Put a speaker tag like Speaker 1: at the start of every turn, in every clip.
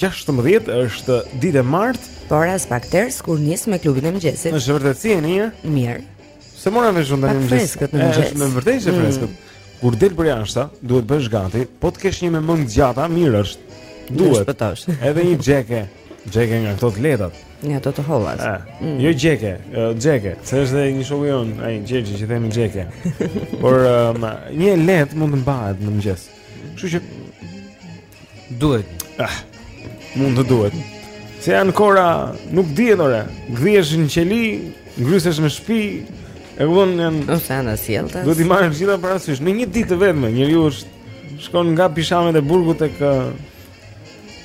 Speaker 1: 16 është ditë e martë,
Speaker 2: por aspak ters kur nis me klubin e mëngjesit.
Speaker 1: Është vërtet si e mirë.
Speaker 2: Mirë.
Speaker 1: Se mora me shumë tani mëngjes. Është me vërtetë
Speaker 2: se
Speaker 1: freskët. Mm. Kur del për jashtë, duhet bësh gati, po të kesh një me mëngë të gjata, mirë është. Duhet. Edhe një xheke. Xheke nga këto të lehtat.
Speaker 2: Nga ato të hollat.
Speaker 1: Mm. Jo xheke, xheke, se është edhe një shoku jonë, ai xhexhi që themi xheke. Por um, një e lehtë mund të mbahet në mëngjes. Kështu që
Speaker 3: Duhet. Ah.
Speaker 1: Mund të duhet. Se janë ca orë, nuk dihet ora. Gdhiesh në qeli, ngrysesh në shtëpi, e kupton janë.
Speaker 2: Ose anasjelltas.
Speaker 1: Duhet t'i marrësh gjitha parasysh. Në një ditë të vetme, njeriu është shkon nga pizhamet e burgut tek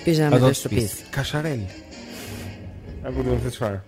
Speaker 3: pizhamet
Speaker 2: e shtëpisë.
Speaker 1: Kasharel. A ku
Speaker 4: do të
Speaker 1: thotë çfarë?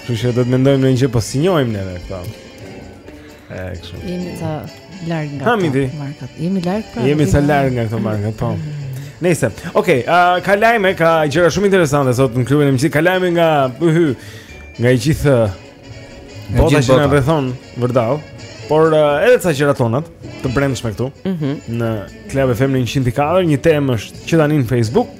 Speaker 1: Kështu që do të mendojmë në një gjë po s'i njohim neve këta. E kështu.
Speaker 4: Jemi ca larg nga këto markat. Jemi larg pra.
Speaker 1: Jemi
Speaker 4: ca
Speaker 1: larg nga këto markat, po. Nëse, okay, uh, ka lajme, ka gjëra shumë interesante sot në klubin e mëngjesit. Ka lajme nga uhu, nga e gjithë bota që na rrethon vërdall. Por uh, edhe ca gjëra tonat të brendshme këtu.
Speaker 2: Mm -hmm.
Speaker 1: Në Club FM 100.4, një temë është që tani në Facebook.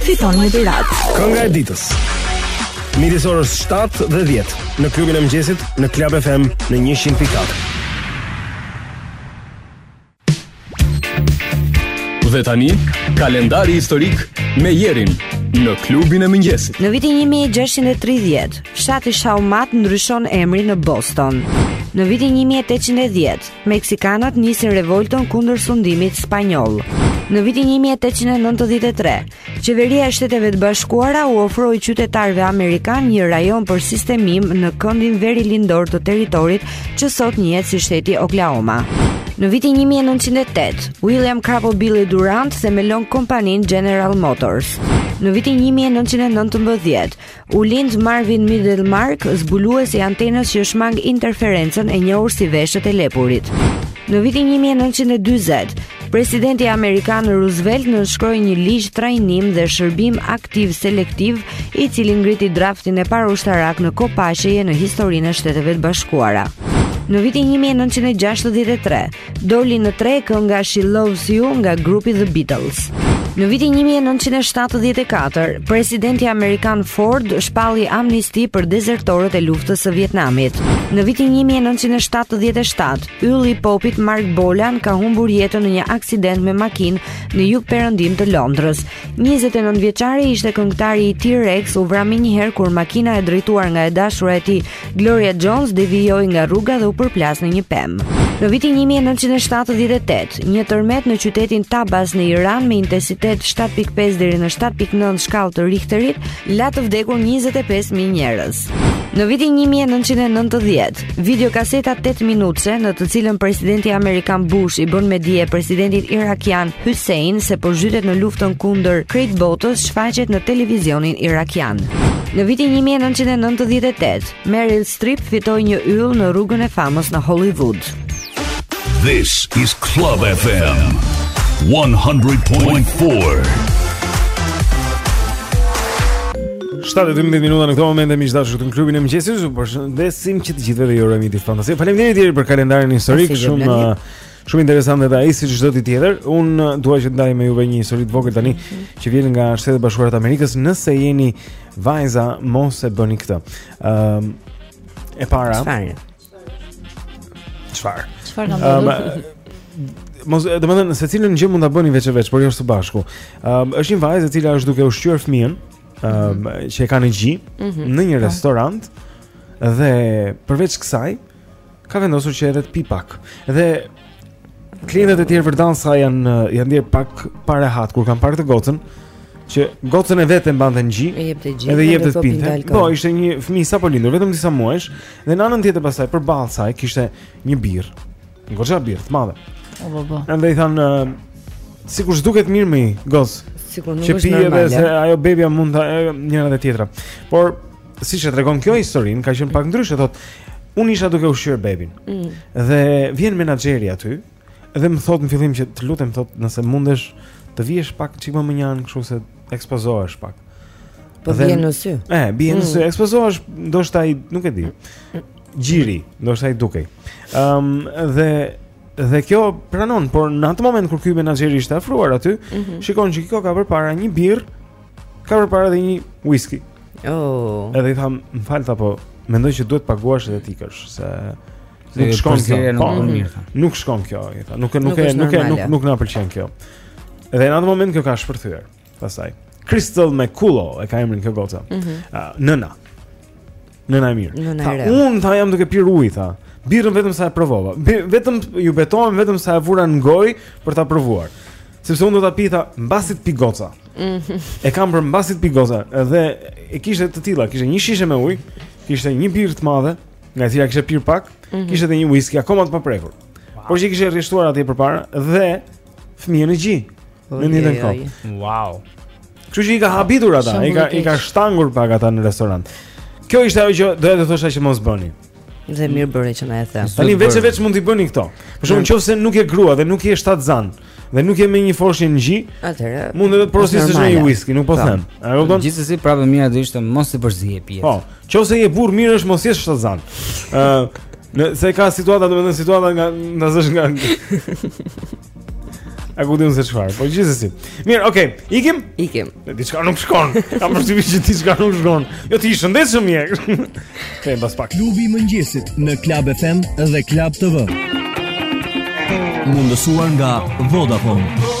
Speaker 5: fiton një dhuratë.
Speaker 6: Kënga e ditës. Midis orës 7 dhe 10 në klubin e mëngjesit në Club FM në 100.4.
Speaker 7: Dhe tani, kalendari historik me Jerin në klubin e mëngjesit.
Speaker 8: Në vitin 1630, fshati Shawmut ndryshon emrin në Boston. Në vitin 1810, Meksikanët nisin revoltën kundër sundimit spanjoll. Në vitin 1893, qeveria e Shteteve të Bashkuara u ofroi qytetarëve amerikanë një rajon për sistemim në këndin verilindor të territorit që sot njihet si shteti Oklahoma. Në vitin 1908, William Crapo Billy Durant themelon kompaninë General Motors. Në vitin 1919, U lind Marvin Middlemark, zbulues i antenës që shmang interferencën e njohur si veshët e lepurit. Në vitin 1940, presidenti amerikan Roosevelt nënshkroi një ligj trajnim dhe shërbim aktiv selektiv, i cili ngriti draftin e parë ushtarak në kohë paqeje në historinë e Shteteve të Bashkuara. Në vitin 1963, Doli në treg kënga She Loves You nga grupi The Beatles. Në vitin 1974, presidenti amerikan Ford shpalli amnisti për dezertorët e luftës së Vietnamit. Në vitin 1977, ylli i popit Marc Bolan ka humbur jetën në një aksident me makinë në jug-perëndim të Londrës. 29 vjeçari ishte këngëtari i T-Rex u vra menjëherë kur makina e drejtuar nga e dashura e tij Gloria Jones devijoi nga rruga dhe u përplas në një pemë. Në vitin 1978, një tërmet në qytetin Tabas në Iran me intensitet 7.5 deri në 7.9 shkallë të Richterit la të vdekur 25.000 njerëz. Në vitin 1990, videokaseta 8-minutëshe në të cilën presidenti amerikan Bush i bën me dije presidentit irakian Hussein se po zhytet në luftën kundër krejt botës shfaqet në televizionin irakian. Në vitin 1998, Meryl Streep fitoi një yll në rrugën e famës në Hollywood.
Speaker 9: This is Club FM 100.4.
Speaker 1: 7:12 minuta në këtë moment miq të dashur këtu në klubin e mëngjesit, ju përshëndesim që të gjithëve dhe ju urojmë ditë fantastike. Faleminderit për kalendarin historik, shumë Shumë interesant edhe ai si çdo ditë tjetër. Unë uh, dua që të ndaj me juve një histori të vogël tani mm -hmm. që vjen nga Shtetet e Bashkuara të Amerikës. Nëse jeni vajza, mos e bëni këtë. Ëm um, e para.
Speaker 10: Çfarë?
Speaker 1: Çfarë?
Speaker 4: Çfarë kam
Speaker 1: bërë?
Speaker 4: Um,
Speaker 1: mos, do të thënë se cilën gjë mund ta bëni veç e veç, por jo së bashku. Ëm um, është një vajzë e cila është duke ushqyer fëmijën, ëm um, mm -hmm. që e ka në gji
Speaker 4: mm -hmm.
Speaker 1: në një
Speaker 4: po.
Speaker 1: restorant dhe përveç kësaj, ëm Ka vendosur që edhe të pijë pak. Dhe klientët e tjerë ndërkaq janë janë ndier pak parehat kur kanë parë këtë gocën që gocën e vet e mbante në gji. Edhe i jepte të pinte. Po, ishte një fëmijë sapo lindur, vetëm disa muajsh, dhe në anën tjetër pastaj përballë saj kishte një birrë. Një goxha birrë të madhe.
Speaker 4: Po, po, po.
Speaker 1: Ndaj i thanë sikur s'duket mirë moj goc.
Speaker 10: Sikur nuk është normale.
Speaker 1: Që pi edhe se ajo bebia mund ta njëra dhe tjetra. Por siç e tregon kjo historinë, ka qenë pak ndryshe, thotë, unë isha duke ushqyer bebin.
Speaker 10: Mm.
Speaker 1: Dhe vjen menaxheri aty dhe më thotë në fillim që të lutem thotë nëse mundesh të vihesh pak një çikë më mënjanë kështu se ekspozohesh pak.
Speaker 10: Po
Speaker 1: dhe,
Speaker 10: vjen në sy.
Speaker 1: E, bie në
Speaker 10: mm.
Speaker 1: sy, ekspozohesh, ndoshta ai nuk e di. Gjiri, ndoshta ai dukej. Ëm um, dhe dhe kjo pranon, por në atë moment kur ky menaxher ishte afruar aty,
Speaker 10: mm -hmm.
Speaker 1: shikon që kjo ka përpara një birrë Ka përpara dhe një whisky
Speaker 10: oh.
Speaker 1: Edhe i tha, më fal tha po Mendoj që duhet të paguash edhe të ikësh Se nuk shkon kjo
Speaker 3: Nuk,
Speaker 1: po,
Speaker 3: mirë,
Speaker 1: nuk shkon kjo i tha. Nuk, nuk,
Speaker 10: nuk,
Speaker 1: e, nuk, e, nuk, nuk na pëlqen kjo Edhe në atë moment kjo ka shpërthyer Pastaj Crystal McCullough e ka emrin kjo goca
Speaker 10: mm
Speaker 1: -hmm. uh, Nëna Nëna e mirë.
Speaker 10: Nëna e re.
Speaker 1: Unë tha jam duke pirë ujë tha. Birrën vetëm sa e provova. Vetëm ju betohem vetëm sa e vura në gojë për ta provuar. Sepse unë do ta pi tha mbasi të pijë goca. Mhm. E kam për mbasi të pijë goca, edhe e kishte të tilla, kishte një shishe me ujë, kishte një birrë të madhe, nga e cila kishte pirë pak,
Speaker 4: mhm.
Speaker 1: kishte edhe një whisky akoma të paprekur. Por që kishte rreshtuar atje përpara dhe fëmijën në gji. Në
Speaker 4: njëjtën
Speaker 1: kohë.
Speaker 3: Wow.
Speaker 1: Kështu që i ka habitur ata, i ka
Speaker 4: i
Speaker 1: ka shtangur pak ata në restorant. Kjo ishte ajo që doja të thosha që mos bëni.
Speaker 10: Dhe mirë bëre që na e the.
Speaker 1: Tani veç e veç mund t'i bëni këto. Për shembull nëse nuk je grua dhe nuk je shtatzan dhe nuk je me një foshnjë në gji,
Speaker 10: atëherë
Speaker 1: mund të porositësh një whisky, nuk po them. A e kupton?
Speaker 3: Gjithsesi prapë mira do ishte mos të përzihen pijet.
Speaker 1: Po, nëse je burr mirë është mos je shtatzan. Ë, Nëse ka situata, domethënë situata nga ndazosh nga A ku dihet se çfarë? Po gjithsesi. Mirë, okay, ikim?
Speaker 10: Ikim.
Speaker 1: Ne diçka nuk shkon. Kam përshtypje që diçka nuk shkon. Jo ti shëndetshëm je. Kthehemi mbas pak.
Speaker 11: Klubi i mëngjesit në Club FM dhe Club TV. Mundësuar nga Vodafone.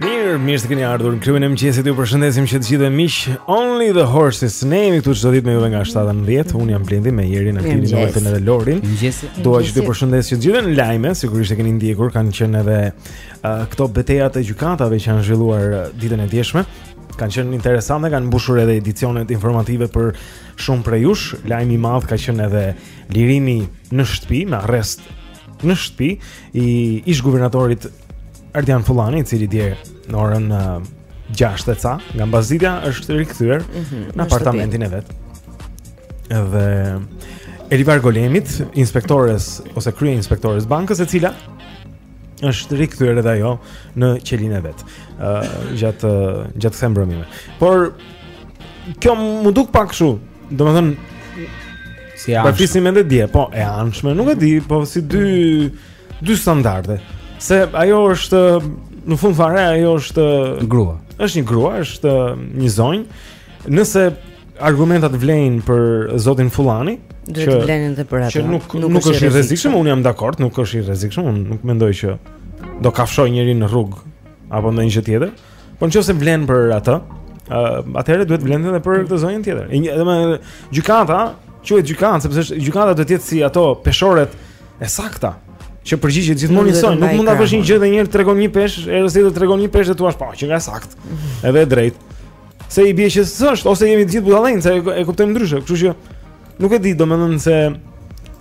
Speaker 1: Mirë, mirë se keni ardhur në klubin e mëngjesit. Ju përshëndesim që të gjithë dhe me "Only the Horses". Ne jemi këtu çdo ditë me juve nga 7 në 10. Unë jam Blendi me Jerin, Altinin, Olsen dhe Lorin. Dua që të përshëndes që të gjithë në lajme, sigurisht e keni ndjekur, kanë qenë edhe uh, këto beteja të gjykatave që janë zhvilluar uh, ditën e djeshme. Kanë qenë interesante, kanë mbushur edhe edicionet informative për shumë prej jush. Lajmi i madh ka qenë edhe lirimi në shtëpi me arrest në shtëpi i ish guvernatorit Ardian Fullani, i cili dje në orën uh, 6 e ca, nga mbasdita është rikthyer
Speaker 2: mm
Speaker 1: -hmm,
Speaker 2: në
Speaker 1: apartamentin e vet. Dhe Elivar Golemit, inspektores ose krye inspektores së bankës e cila është rikthyer edhe ajo në qelinë e vet. Ë uh, gjatë uh, gjatë kësaj mbrëmje. Por kjo më duk pak kështu, domethënë
Speaker 3: si anshme.
Speaker 1: Po vrisja mendjen dje, po e anshme, nuk e di, po si dy dy standarde. Se ajo është në fund fare ajo është
Speaker 3: grua.
Speaker 1: Është një grua, është një zonjë. Nëse argumentat vlejnë për zotin Fullani,
Speaker 2: duhet të vlejnë edhe për atë.
Speaker 1: Që nuk
Speaker 2: nuk,
Speaker 1: nuk
Speaker 2: është i
Speaker 1: rrezikshëm, un jam dakord, nuk është i rrezikshëm, un nuk mendoj që do kafshoj njeri në rrugë apo ndonjë gjë tjetër. Po nëse vlen për atë, uh, atëherë duhet vlen edhe për këtë zonjën tjetër. Edhe një gjykatë, quhet gjykatë sepse gjykata do të jetë si ato peshoret e sakta që përgjigjet gjithmonë njësoj, nuk mund të vësh një gjë dhe njëherë tregon një peshë, herës tjetër tregon një peshë dhe thua, "Po, qenka e saktë." Mhm. Edhe e drejt. Se i bie që s'është ose jemi të gjithë budallenj, se e kuptojmë ndryshe, kështu që nuk e di domethënë se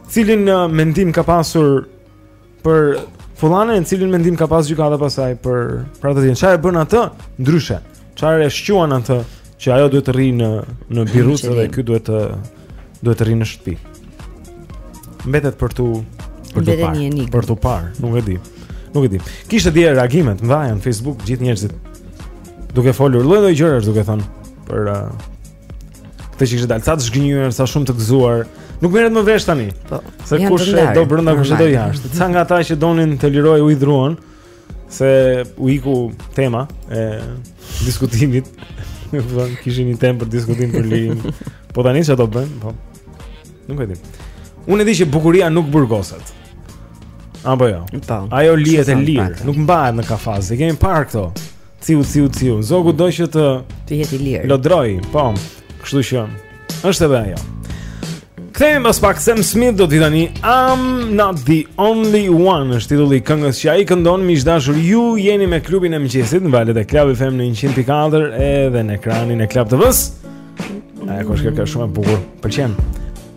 Speaker 1: cilin uh, mendim ka pasur për fullanin e cilin mendim ka pas gjykata pastaj për për atë. Ti, çfarë e bën atë ndryshe. Çfarë e shquan atë që ajo duhet të rri në në birucë dhe ky duhet të duhet të rri në shtëpi. Mbetet për t'u për t'u parë. Për t'u parë, nuk e di. Nuk e di. Kishte dhe reagime të mëdha në Facebook gjithë njerëzit duke folur lloj-lloj gjërash duke thënë për uh, Këtë që kishte dalë, sa të zhgënjyer, sa shumë të gëzuar Nuk merret më vesh tani
Speaker 2: po,
Speaker 1: Se kush e do brenda kush e do jashtë Ca nga ata që donin të lirohej u hidhëruan Se u iku tema e diskutimit Kishin një temë për diskutim për lirim Po tani çë do bëjmë po. Nuk e di Unë e di që bukuria nuk burgoset Apo jo
Speaker 2: po,
Speaker 1: Ajo lihet e lirë Nuk mbahet në kafaz E kemi parë këto Ciu ciu ciu. Zogu do që të
Speaker 2: të jetë i lirë.
Speaker 1: Lodroj, po. Kështu që është edhe ajo. Kthehemi pas pak Sam Smith dëgjoni tani I'm not the only one është titulli i këngës që ai këndon miq të dashur ju jeni me klubin e mëngjesit në valët e Club FM në 100.4 edhe në ekranin e Club TV-s. Ah, kjo këngë shumë e bukur,
Speaker 12: më pëlqen.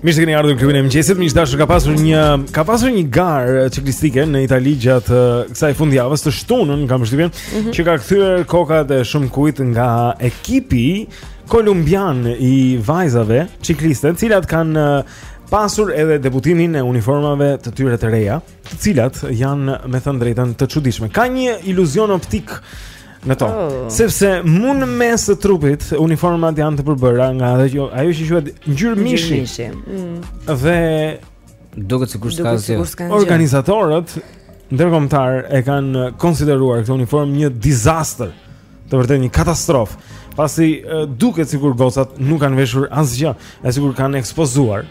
Speaker 13: Mirë se keni ardhur në klubin e mëngjesit, miq të dashur ka pasur një, ka pasur një garë çiklistike në Itali gjatë uh, kësaj fundjavës të shtunën, kam përshtypjen,
Speaker 2: mm -hmm.
Speaker 13: që ka kthyer kokat e shumëkujt nga ekipi kolumbian i vajzave çikliste, të cilat kanë uh, pasur edhe debutimin e uniformave të tyre të reja. Mm të cilat janë me thënë të drejtën të çuditshme. Ka një iluzion optik në to,
Speaker 2: oh.
Speaker 13: sepse mu në mes të trupit uniformat janë të përbëra nga ajo që ajo që quhet ngjyrë mishi.
Speaker 10: mishi. Mm.
Speaker 13: Dhe
Speaker 3: duket sikur s'ka asgjë.
Speaker 13: Organizatorët ndërkombëtarë e kanë konsideruar këtë uniformë një disaster. Të vërtetë një katastrofë. Pasi uh, duket sikur gocat nuk kanë veshur asgjë, e sikur kanë ekspozuar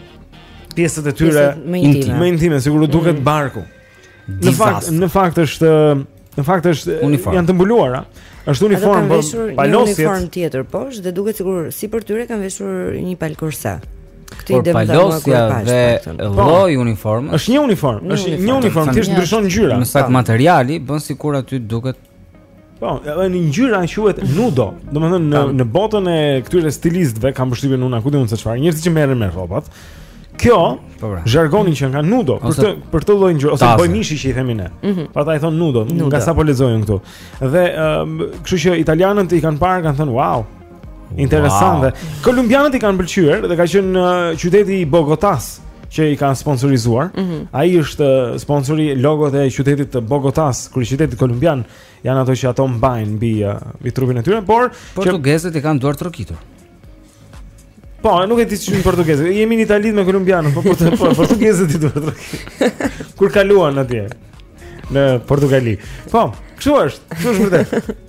Speaker 13: pjesët e tyre
Speaker 10: më intime,
Speaker 13: sikur u duket
Speaker 10: mm.
Speaker 13: barku. Në fakt, në fakt është në fakt është
Speaker 3: uniformë.
Speaker 13: janë të mbuluara. Është
Speaker 10: uniformë,
Speaker 13: po
Speaker 10: palosjet. Një uniformë tjetër poshtë dhe duket sikur sipër tyre kanë veshur një palë korse. Këtë ide më dha mua
Speaker 3: dhe po. lloj uniforme.
Speaker 13: Është një
Speaker 10: uniformë,
Speaker 13: është një uniformë, thjesht ndryshon ngjyra.
Speaker 3: Në
Speaker 13: fakt
Speaker 3: materiali bën sikur aty duket
Speaker 13: Po, edhe një ngjyra quhet nudo. Domethënë në në botën e këtyre stilistëve kam përshtypjen unë, ku di unë se çfarë, njerëzit që merren me rrobat. Kjo,
Speaker 3: po pra.
Speaker 13: Zhargoni qenka nudo, për këtë për këtë lloj ngjyrë ose
Speaker 3: bojë
Speaker 13: mishi që i themi ne.
Speaker 10: Mhm.
Speaker 13: Po ata i thonë nudo, nga sa po lexoj unë këtu. Dhe, kështu që italianët i kanë parë, kanë thënë, "Wow, Interesante. Wow. Kolumbianët i kanë pëlqyer dhe ka qenë në uh, qyteti i Bogotas që i kanë sponsorizuar.
Speaker 10: Mm -hmm.
Speaker 13: Ai është uh, sponsori logot e qytetit të Bogotas, kryeqytetit kolumbian. Janë ato që ato mbajnë mbi uh, mbi trupin e tyre, por
Speaker 3: portugezët që... i kanë duartrokitur.
Speaker 13: Po, nuk e di çfarë portugezët. Jemi në Itali me kolumbianët, po po, po portugezët i duartrokitën. Kur kaluan atje në Portugali. Po, kështu është, kështu është vërtet.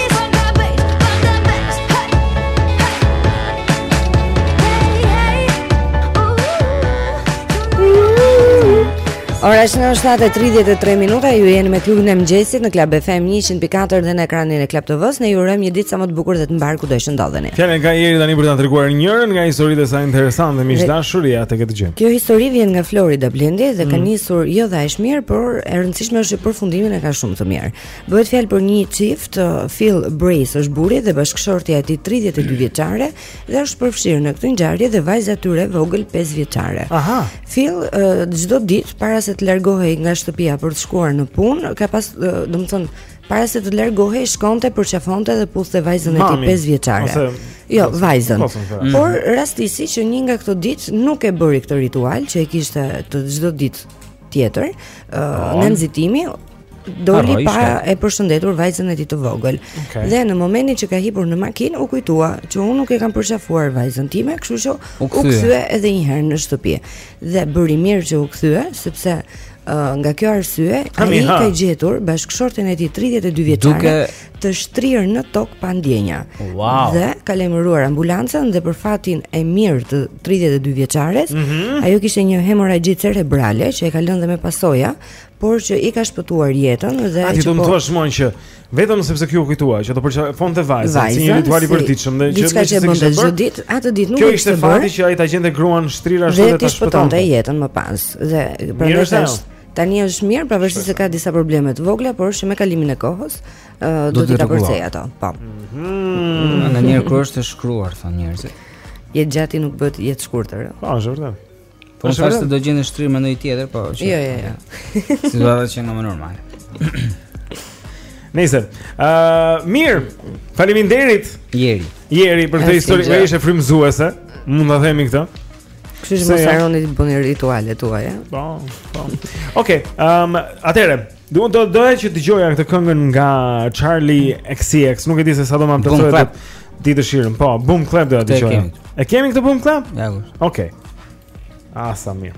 Speaker 10: Ora shënon 7:33 minuta, ju jeni me klubin e mëngjesit në Club FM 100.4 dhe në ekranin e Club TV-s. Ne ju urojmë një ditë sa më të bukur dhe të mbarë kudo që ndodheni.
Speaker 14: Fjalë nga Eri tani për ta treguar njërën nga historitë e saj interesante miq
Speaker 10: të
Speaker 14: dashur ja te këtë gjë.
Speaker 10: Kjo histori vjen nga Florida Blendi dhe ka
Speaker 14: mm.
Speaker 10: nisur jo dhe aq mirë, por e rëndësishme është që përfundimin e ka shumë të mirë. Bëhet fjalë për një çift, Phil Brace është burri dhe bashkëshortja e tij 32 vjeçare dhe është përfshirë në këtë ngjarje dhe vajza e tyre e vogël 5 vjeçare.
Speaker 14: Aha.
Speaker 10: Phil çdo ditë para se të largohej nga shtëpia për të shkuar në punë, ka pas, domethënë, para se të largohej shkonte përqafonte dhe puthte vajzën e tij 5 vjeçare.
Speaker 14: Ose
Speaker 10: Jo, vajzën.
Speaker 14: Mhm.
Speaker 10: Por rastisi që një nga këto ditë nuk e bëri këtë ritual që e kishte të çdo ditë tjetër, uh, nga nxitimi doli pa e përshëndetur vajzën e tij të vogël.
Speaker 14: Okay.
Speaker 10: Dhe në momentin që ka hipur në makinë, u kujtua që unë nuk e kam përqafuar vajzën time, kështu që
Speaker 3: u kthye
Speaker 10: edhe një herë në shtëpi. Dhe bëri mirë që u kthye, sepse uh, nga kjo arsye ai ka gjetur bashkëshorten e tij 32 vjeçare
Speaker 3: duke
Speaker 10: të shtrirë në tokë pa ndjenja.
Speaker 3: Wow.
Speaker 10: Dhe ka lajmëruar ambulancën dhe për fatin e mirë të 32 vjeçares,
Speaker 14: mm -hmm.
Speaker 10: ajo kishte një hemorragji cerebrale që e ka lënë dhe me pasoja, por që i ka shpëtuar jetën dhe
Speaker 14: A,
Speaker 10: që
Speaker 14: po. Atë
Speaker 10: do
Speaker 14: të thoja moj që vetëm sepse ky u kujtua që do përqafonte vajzën, vajzën si një ritual i përditshëm dhe që
Speaker 10: diçka që bënte çdo ditë, atë ditë nuk
Speaker 14: ishte.
Speaker 10: Kjo
Speaker 14: ishte fati që ai ta gjente gruan shtrirë ashtu
Speaker 10: dhe t'i shpëtonte jetën më pas. Dhe prandaj
Speaker 14: është
Speaker 10: Tani është mirë, pavarësisht se ka disa probleme të vogla, por që me kalimin e kohës uh, do t'i kapërcejë ato. Po.
Speaker 3: Mhm. Ndonjëherë kur është e shkruar thonë njerëzit.
Speaker 10: Jetëgjati nuk bëhet jetëshkurtër.
Speaker 14: Po, është vërtet.
Speaker 3: Po thashë do gjente shtrirë me ndonjë tjetër, po. Që...
Speaker 10: Jo, jo, jo.
Speaker 3: Si do të thotë që nga më normal.
Speaker 14: Nejse, ë, uh, mirë. Faleminderit.
Speaker 3: Eri.
Speaker 14: Eri për këtë histori, se ishte frymëzuese. Mund ta themi këtë.
Speaker 10: Kështu që mos
Speaker 14: jo.
Speaker 10: harroni të bëni ritualet tuaja.
Speaker 14: Po, po. Okej, ehm, atëherë, do të doja që të dëgjoja këtë këngën nga Charlie XCX. Nuk e di se sa do
Speaker 3: ma
Speaker 14: plotësoni dëshirën, po, boom clap do
Speaker 3: të
Speaker 14: dëgjoja. E kemi këtë boom clap?
Speaker 3: Ja, kush.
Speaker 14: Okej. Ah sa mirë.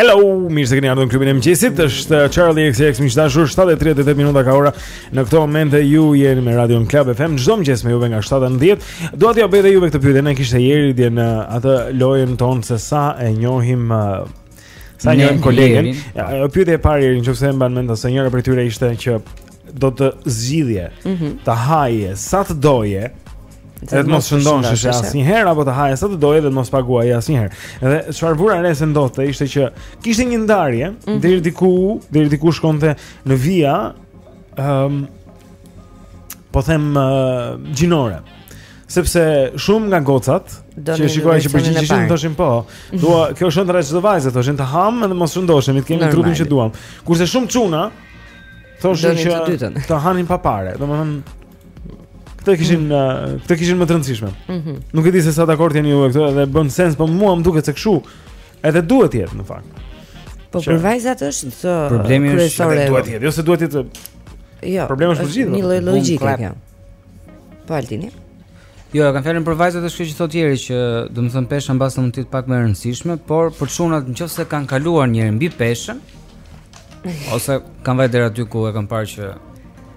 Speaker 1: Hello, mirë se keni ardhur në klubin e mëngjesit. Është uh, Charlie XCX miq të dashur 7:38 minuta ka ora. Në këtë momente ju jeni me Radio Club FM. Çdo mëngjes me juve nga 7-10. Dua t'ju bëj edhe juve këtë pyetje, e kishte Eri dhe në uh, atë lojën tonë se sa e njohim uh, sa e njohim kolegen. Ja, pyetja e parë Eri nëse e mban mend se njëra prej tyre ishte çfarë do të zgjidhje,
Speaker 10: mm -hmm.
Speaker 1: të haje sa të doje, Dhe të mos
Speaker 10: shëndosheshe
Speaker 1: asnjëherë apo të haje sa të doje dhe të mos paguaje asnjëherë. Edhe çfarë vura re se ndodhte ishte që kishte një ndarje
Speaker 10: mm -hmm.
Speaker 1: deri diku, deri diku shkonte në vija ëm um, po them uh, gjinore. Sepse shumë nga gocat që shikoja që përgjigjeshin thoshin po, dua kjo është ëndrra çdo vajze thoshin të hamë dhe mos shëndoshemi, të kemi trupin që duam. Kurse shumë çuna thoshin që
Speaker 10: të
Speaker 1: hanin pa pare, domethënë Këtë kishin mm. uh, këtë kishin më të rëndësishme.
Speaker 10: Mm -hmm.
Speaker 1: Nuk e di se sa dakord jeni ju me këtë dhe bën sens, po mua më duket se kështu edhe duhet të jetë në fakt.
Speaker 10: Po për vajzat është të
Speaker 3: problemi është
Speaker 1: se duhet të jetë, jo se duhet të
Speaker 10: Jo.
Speaker 1: Problemi është për gjithë.
Speaker 10: Një lloj logjike kjo. Po Altini.
Speaker 3: Jo, e kam fjalën për vajzat është kjo që thotë Jeri që domethënë pesha mbase mund të jetë pak më e rëndësishme, por për çunat nëse kanë kaluar një herë mbi peshën ose kanë vajtë deri aty ku e kanë parë që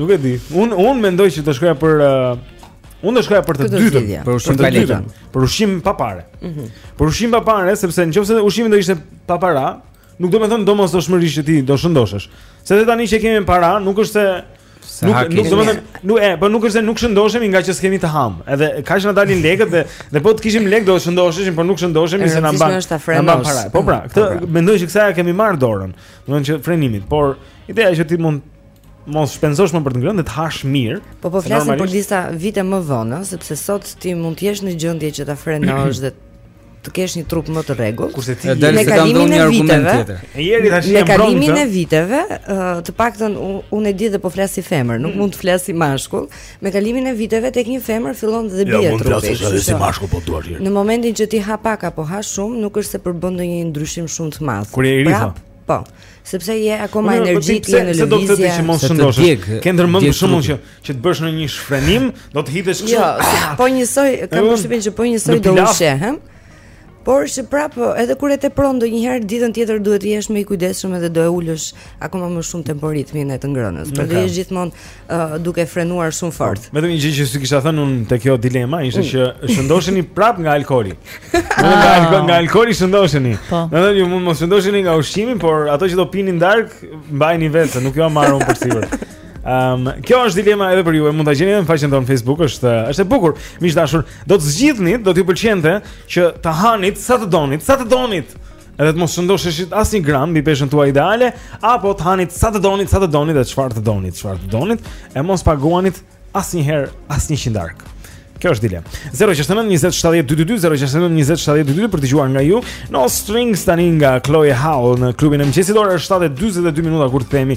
Speaker 10: Nuk
Speaker 3: e
Speaker 1: di. Un un mendoj që do shkoja për uh, Unë do shkoja për të dytën,
Speaker 3: për ushqim pa lekë,
Speaker 1: për ushqim pa para.
Speaker 10: Mhm.
Speaker 1: Për ushqim pa para, sepse nëse ushqimi do ishte pa para, nuk domethënë domosdoshmërisht që ti do shëndosheshe. Se dhe tani që e kemi me para, nuk është se Nuk nuk do të them, nuk e, po nuk është se nuk shëndoshemi ngaqë s'kemi të hamë. Edhe kaq na dalin lekët dhe dhe po të kishim lekë do të shëndosheshim, por nuk shëndoshemi se na mban. Na mban para. Po pra, këtë po
Speaker 3: pra.
Speaker 1: mendoj që kësaj ia kemi marrë dorën. Domethënë që frenimit, por ideja është që ti mund mos shpenzosh më për të ngrënë dhe të hash mirë.
Speaker 10: Po po flasim për disa vite më vonë, sepse sot ti mund të jesh në gjendje që ta frenosh dhe të kesh një trup më të rregullt.
Speaker 1: Kurse ti
Speaker 3: e
Speaker 10: ke
Speaker 3: dhënë një argument tjetër.
Speaker 1: Jeri tash jam brumtë.
Speaker 10: Me kalimin e viteve, të paktën unë e di dhe po flas si femër, nuk mund të flas si mashkull. Me kalimin e viteve tek një femër fillon dhe bie trupi. Jo, mund të flasësh si mashkull
Speaker 1: po do ti.
Speaker 10: Në momentin që ti ha pak apo ha shumë, nuk është se përbën ndonjë ndryshim shumë të madh.
Speaker 1: Kur je i ri.
Speaker 10: Po, sepse je akoma
Speaker 1: po
Speaker 10: energjik në lëvizje.
Speaker 1: Se do të thotë që mos
Speaker 3: shëndosh.
Speaker 1: Ke ndërmend për shkakun që që të bësh në një shfrenim, do të hidhesh kështu.
Speaker 10: Jo, po njësoj, kam përshtypjen që po njësoj do ushqehem? Por që prapë edhe kur e tepron ndonjëherë ditën tjetër duhet të jesh më i kujdesshëm edhe do e ulësh akoma më shumë temporitmin e të ngrënës. Pra do jesh gjithmonë uh, duke frenuar shumë fort.
Speaker 1: Po, vetëm një gjë që s'u kisha thënë unë te kjo dilema ishte
Speaker 10: mm.
Speaker 1: që shëndosheni prapë nga alkooli. Nga ah. alkooli, nga alkooli shëndosheni.
Speaker 4: Po.
Speaker 1: Do të thotë ju mund mos shëndosheni nga ushqimi, por ato që do pini në darkë mbajini vetë, se nuk jua marr unë përsipër. Ehm, um, kjo është dilema edhe për ju, e mund ta gjeni edhe në faqen tonë Facebook, është është e bukur. Miq të dashur, do të zgjidhni, do t'ju pëlqente që të hanit sa të donit, sa të donit. Edhe të mos shëndosheshit asnjë gram mbi peshën tuaj ideale, apo të hanit sa të donit, sa të donit dhe çfarë të donit, çfarë të donit, e mos paguanit asnjëherë asnjë qindarkë. Kjo është dilema. 069 20 70 222 069 20 70 222 për të dëgjuar nga ju. No strings tani nga Chloe Howl në klubin e mëngjesit. Ora është 7:42 minuta kur të themi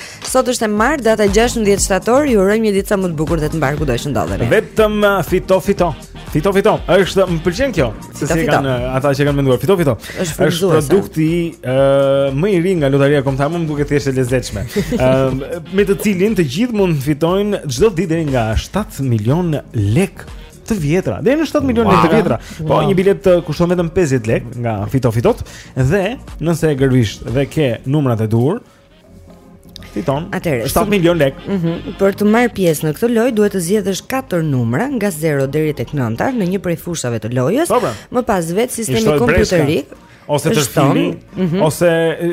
Speaker 10: Sot është e martë, data 16 shtator, ju urojmë një ditë sa më të bukur dhe të mbarë kudo që ndodheni.
Speaker 1: Vetëm uh, fito, fito. Fito, fito. është, më pëlqen kjo. Se si kanë, uh, ata që kanë menduar. Fito, fito.
Speaker 10: është, është
Speaker 1: produkti uh, më i ri nga lotaria kombëtare, më duket thjesht e lezetshme. Uh, me të cilin të gjithë mund të fitojnë çdo ditë nga 7 milion lekë të vjetra. Deri në 7 milion wow. lekë
Speaker 10: të
Speaker 1: vjetra. Po,
Speaker 10: wow.
Speaker 1: një biletë kushton vetëm 50 lekë nga fito, fito. Dhe, nëse e gërvisht dhe ke numrat e duhur, Fiton.
Speaker 10: Atëherë,
Speaker 1: 7 milion lekë.
Speaker 10: Mhm. Mm për të marrë pjesë në këtë lojë duhet të zgjedhësh 4 numra nga 0 deri tek 9 në një prej fushave të lojës.
Speaker 1: Po, pra.
Speaker 10: Më pas vetë sistemi kompjuterik
Speaker 1: ose tërfili
Speaker 10: mm -hmm.
Speaker 1: ose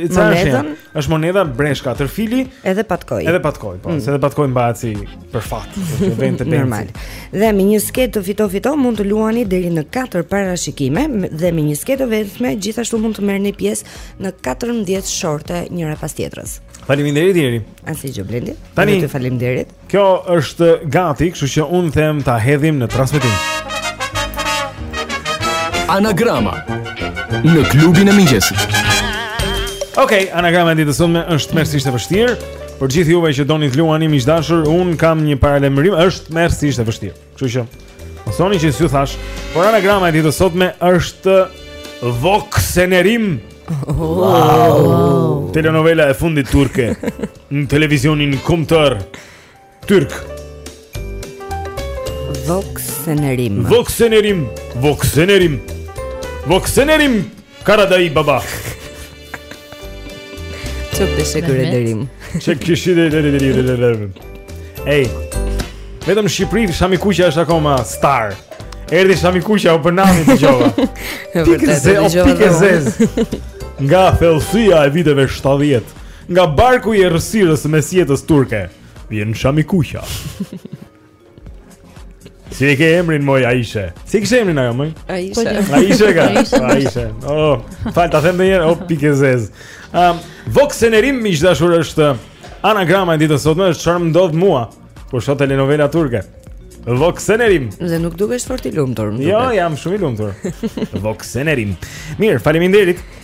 Speaker 1: çfarë është? Është monedha, breshka, tërfili
Speaker 10: edhe patkoi.
Speaker 1: Edhe patkoi, po,
Speaker 10: mm -hmm.
Speaker 1: se edhe patkoi mbahet si për fat, në vend të
Speaker 10: Normal. Dhe me një skedë të fito fito mund të luani deri në 4 parashikime dhe me një skedë të vetme gjithashtu mund të merrni pjesë në 14 shorte njëra pas tjetrës.
Speaker 1: Faleminderit Jeri.
Speaker 10: Asgjë Blendi. Dhe ty faleminderit.
Speaker 1: Kjo është gati, kështu që unë them ta hedhim në transmetim.
Speaker 7: Anagrama në klubin e mëngjesit.
Speaker 1: Okej, okay, anagrama e ditës së sotme është tmerrësisht e vështirë. Për gjithë juve që doni të luani miq të dashur, unë kam një paralajmërim, është tmerrësisht e vështirë. Kështu që mos thoni që s'ju thashë, por anagrama e ditës së sotme është Voksenerim. Wow. Telenovela e fundit turke në televizionin kombëtar turk.
Speaker 10: Voksenerim.
Speaker 1: Voksenerim. Voksenerim. Voksenerim. Karadai baba.
Speaker 10: Ço
Speaker 1: pesë gjerë deri. Çe kishi deri deri deri deri. Ej. Vetëm në Shqipëri Shamikuqja është akoma star. Erdhi Shamikuqja u bë nami dëgjova. Pikë
Speaker 10: e
Speaker 1: zezë, o pikë
Speaker 10: e
Speaker 1: zezë. Nga thellësia e viteve 70, nga barku i errësirës së mesjetës turke, vjen Shamikuqja. Si e ke emrin moj Aisha? Si e ka emrin ajo moj?
Speaker 10: Aisha.
Speaker 1: Po, Aisha ka.
Speaker 10: Aisha.
Speaker 1: Oh, fal ta them ndonjëherë, oh pikë e zezë. Um, Voksenerim miq të dashur është anagrama e ditës së sotme, është çfarë më ndodh mua. Po shoh telenovela turke. Voksenerim.
Speaker 10: Dhe nuk dukesh fort i lumtur.
Speaker 1: Jo, jam shumë i lumtur. Voksenerim. Mirë, faleminderit.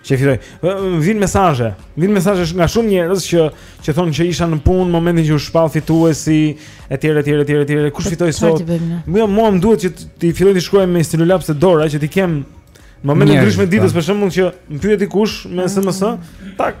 Speaker 1: Që fitoi. Vijnë mesazhe, vijnë mesazhe nga shumë njerëz që që thonë që isha në punë momentin që u shpall fituesi etj etj etj etj. Kush po,
Speaker 4: fitoi
Speaker 1: sot?
Speaker 4: Më jo,
Speaker 1: mua më duhet që t'i filloj t'i shkruaj në celular ose te dora që t'i kem në momente
Speaker 3: të
Speaker 1: ndryshme të ditës
Speaker 3: po.
Speaker 1: për shembull që më pyet dikush me SMS,
Speaker 4: mm. tak,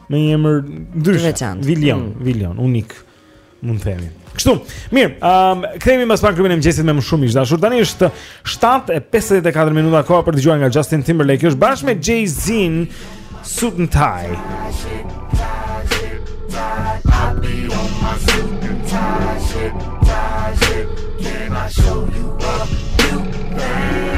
Speaker 4: me
Speaker 1: një emër ndryshe. Vilion,
Speaker 10: mm.
Speaker 1: Vilion, unik mund të themi. Kështu. Mirë, um, kthehemi pas pak në klubin e mëngjesit me më shumë miq të dashur. Tani është 7:54 minuta koha për të dëgjuar nga Justin Timberlake. Është bashkë me Jay-Z Suit and Tie.
Speaker 15: Can
Speaker 16: I show you up?
Speaker 17: You
Speaker 5: bad.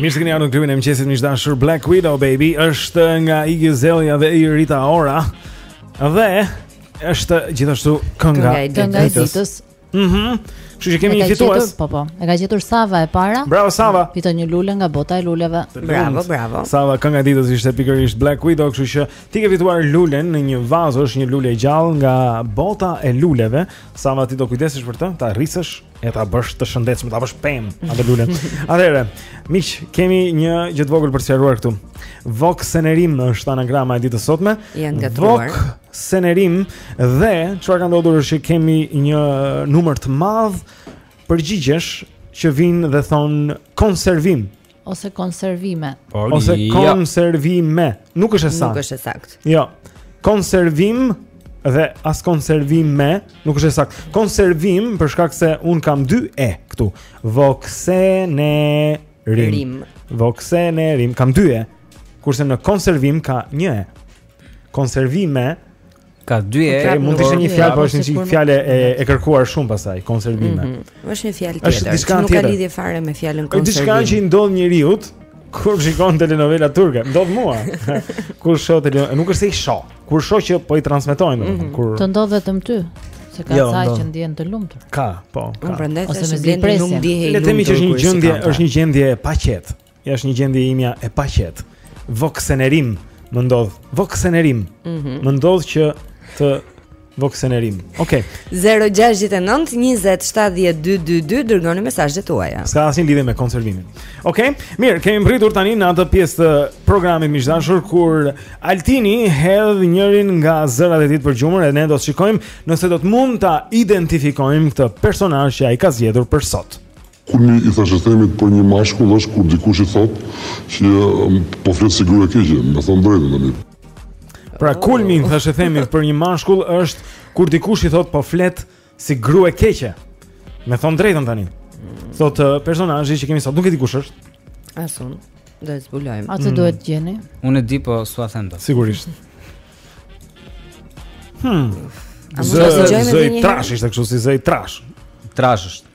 Speaker 1: Mirë se keni ardhur në klubin e mëngjesit miq të dashur Black Widow baby është nga Iggy Azalea dhe Rita Ora. Dhe është gjithashtu kënga
Speaker 4: e ditës.
Speaker 1: Mhm. Mm Kështu që kemi një fitues.
Speaker 4: Po po. E ka gjetur Sava e para.
Speaker 1: Bravo Sava.
Speaker 4: Fiton një lule nga bota e luleve. Bravo, bravo.
Speaker 1: Sava kënga e ditës ishte pikërisht Black Widow, kështu që ti ke fituar lulen në një vazo, është një lule e gjallë nga bota e luleve. Sava ti do kujdesesh për të, ta rrisësh E ta bësh të shëndetshme, ta bësh pemë, atë lule. Atëherë, miq, kemi një gjë të vogël për të sqaruar këtu. Vok Senerim është anagrama e ditës së sotme.
Speaker 10: Janë gatuar.
Speaker 1: Vok Senerim dhe çfarë ka ndodhur është që kemi një numër të madh përgjigjesh që vijnë dhe thonë konservim.
Speaker 4: ose konservime.
Speaker 1: Ose konservime. Nuk është e saktë.
Speaker 10: Nuk është e saktë.
Speaker 1: Jo. Konservim dhe as konservime, nuk është e saktë. Konservim për shkak se unë kam dy e këtu. Voksenerim. Voksenerim kam dy e. Kurse në konservim ka një e. Konservime
Speaker 3: Ka dy e.
Speaker 1: Okay, mund të ishte një fjalë, por është një fjalë e e kërkuar shumë pastaj, konservime.
Speaker 10: Mm -hmm. Është një fjalë tjetër.
Speaker 1: Është diçka
Speaker 10: tjetër. Nuk ka lidhje fare me fjalën konservim.
Speaker 1: Është diçka që i ndodh njeriut kur shikon telenovela turke. Ndodh mua. kur shoh telenovela, nuk është se i shoh. Kur shoh që po i transmetojnë, mm -hmm. kur
Speaker 4: Të ndodh vetëm ty. Se ka,
Speaker 1: jo,
Speaker 4: ca që ndihen të lumtur.
Speaker 1: Ka, po. Ka.
Speaker 10: Prandaj se me
Speaker 4: ndjen
Speaker 10: nuk ndihej.
Speaker 1: Le të themi që është një gjendje, është një gjendje e paqetë. Ja është një gjendje imja e paqetë. Voksenerim më ndodh. Voksenerim.
Speaker 10: Mm -hmm.
Speaker 1: Më ndodh që të voksenerim. Okej. Okay.
Speaker 10: 069 20 7222 dërgoni mesazhet tuaja.
Speaker 1: S'ka asnjë lidhje me konservimin. Okej. Okay. Mirë, kemi mbërritur tani në atë pjesë të programit miq të dashur kur Altini hedh njërin nga zërat e tij për gjumër dhe ne do të shikojmë nëse do të mund ta identifikojmë këtë personazh që ai ka zgjedhur për sot.
Speaker 18: Kulmi i thashethemit për një mashkull është kur dikush i thotë që po flet si grua e keqe, me thënë drejtën tani.
Speaker 1: Pra kulmi i thashethemit për një mashkull është kur dikush i thotë po flet si grua e keqe. Me thënë drejtën tani. Thotë eh, personazhi që kemi sot, nuk e di kush është.
Speaker 10: As unë. Do e zbulojmë.
Speaker 4: Atë mm. duhet ta gjeni?
Speaker 3: Unë e di po s'ua them dot.
Speaker 1: Sigurisht. Hmm. Zë, zë,
Speaker 10: zë
Speaker 1: i
Speaker 10: trashë
Speaker 1: ishte kështu si zë i
Speaker 18: trashë. I trashë është.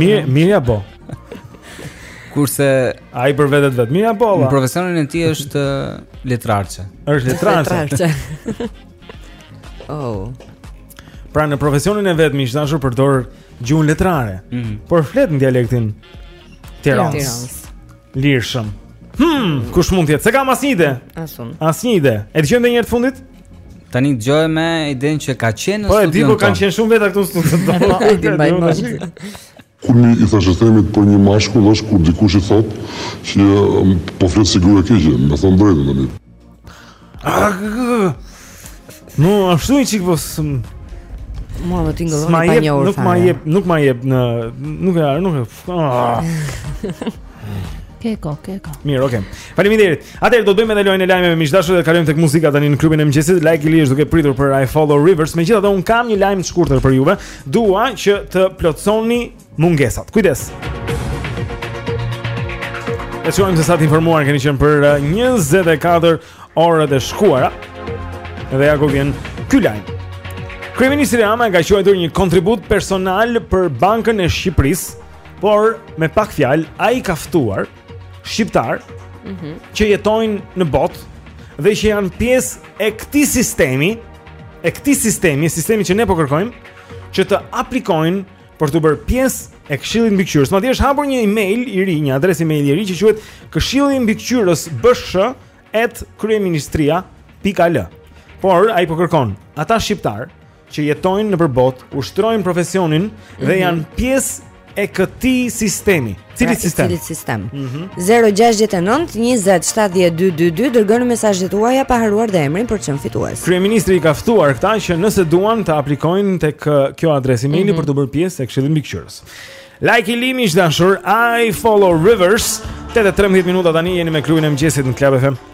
Speaker 1: Mirë, mirë apo?
Speaker 3: Kurse
Speaker 1: ai për veten e vet, mirë apo?
Speaker 3: Në profesionin e tij është uh, letrarçe.
Speaker 1: Është letrarçe.
Speaker 10: oh.
Speaker 1: Pra në profesionin e vet miq të dashur përdor gjuhën letrare.
Speaker 3: Mm -hmm.
Speaker 1: Por flet në dialektin e
Speaker 10: Tiranës.
Speaker 1: Lirshëm. Hmm, kush mund të jetë? S'e kam asnjë ide.
Speaker 10: Asun.
Speaker 1: Asnjë ide. E dëgjojmë edhe një herë të fundit?
Speaker 3: Tani dëgjoj me idenë që ka qenë në studio.
Speaker 1: Po e di, po kanë qenë shumë vetë këtu në studio.
Speaker 10: Po e di më shumë.
Speaker 18: Kur një i thashë themit për një mashkull është kur dikush i thotë që um, po flet si grua e keqe, me thënë të drejtën tani.
Speaker 1: Mo, ashtu një çikë vës po
Speaker 10: Mua më tingëllon një pa
Speaker 1: një
Speaker 10: orë
Speaker 1: Nuk ma jep, nuk ma jep në Nuk e ha, nuk e ah.
Speaker 4: Keko, keko
Speaker 1: Mirë, oke okay. Faleminderit Atëherë, do të bëjmë edhe lojën e lajmeve miq të dashur Dhe kalojmë tek muzika tani në klubin e mëngjesit Lykke Li është duke pritur për I Follow Rivers Megjithatë unë kam një lajmë të shkurtër për juve Dua që të plotësoni mungesat. Kujdes. E shohim se sa të informuar keni qenë për 24 uh, orët e shkuara Dhe ja ku vjen ky lajm. Kryeministri Rama e ka quajtur një kontribut personal për Bankën e Shqipërisë, por me pak fjalë ai ka ftuar shqiptarë
Speaker 10: mm -hmm.
Speaker 1: që jetojnë në botë dhe që janë pjesë e këtij sistemi, e këtij sistemi, sistemi që ne po kërkojmë, që të aplikojnë për t'u bërë pjesë e Këshillit Mbikëqyrës. Madje është hapur një email i ri, një adresë emaili i ri që quhet Këshilli Mbikëqyrës bsh@kryeministria.al. Por ai po kërkon ata shqiptarë që jetojnë nëpër botë, ushtrojnë profesionin dhe
Speaker 10: mm -hmm.
Speaker 1: janë pjesë e këtij sistemi. Cili
Speaker 10: pra,
Speaker 1: sistem?
Speaker 10: Cili sistem?
Speaker 1: Mm -hmm.
Speaker 10: 069 20 70 222 dërgoni mesazhet tuaja pa harruar dhe emrin për të qenë fitues.
Speaker 1: Kryeministri i ka ftuar këta që nëse duan të aplikojnë tek uh, kjo adresë e-maili
Speaker 10: mm -hmm.
Speaker 1: për t'u bërë pjesë e Këshillit Mbikëqyrës. Lykke Li miq të dashur, I follow rivers. Tetë e 13 minuta tani jeni me klubin e mëngjesit në Club FM.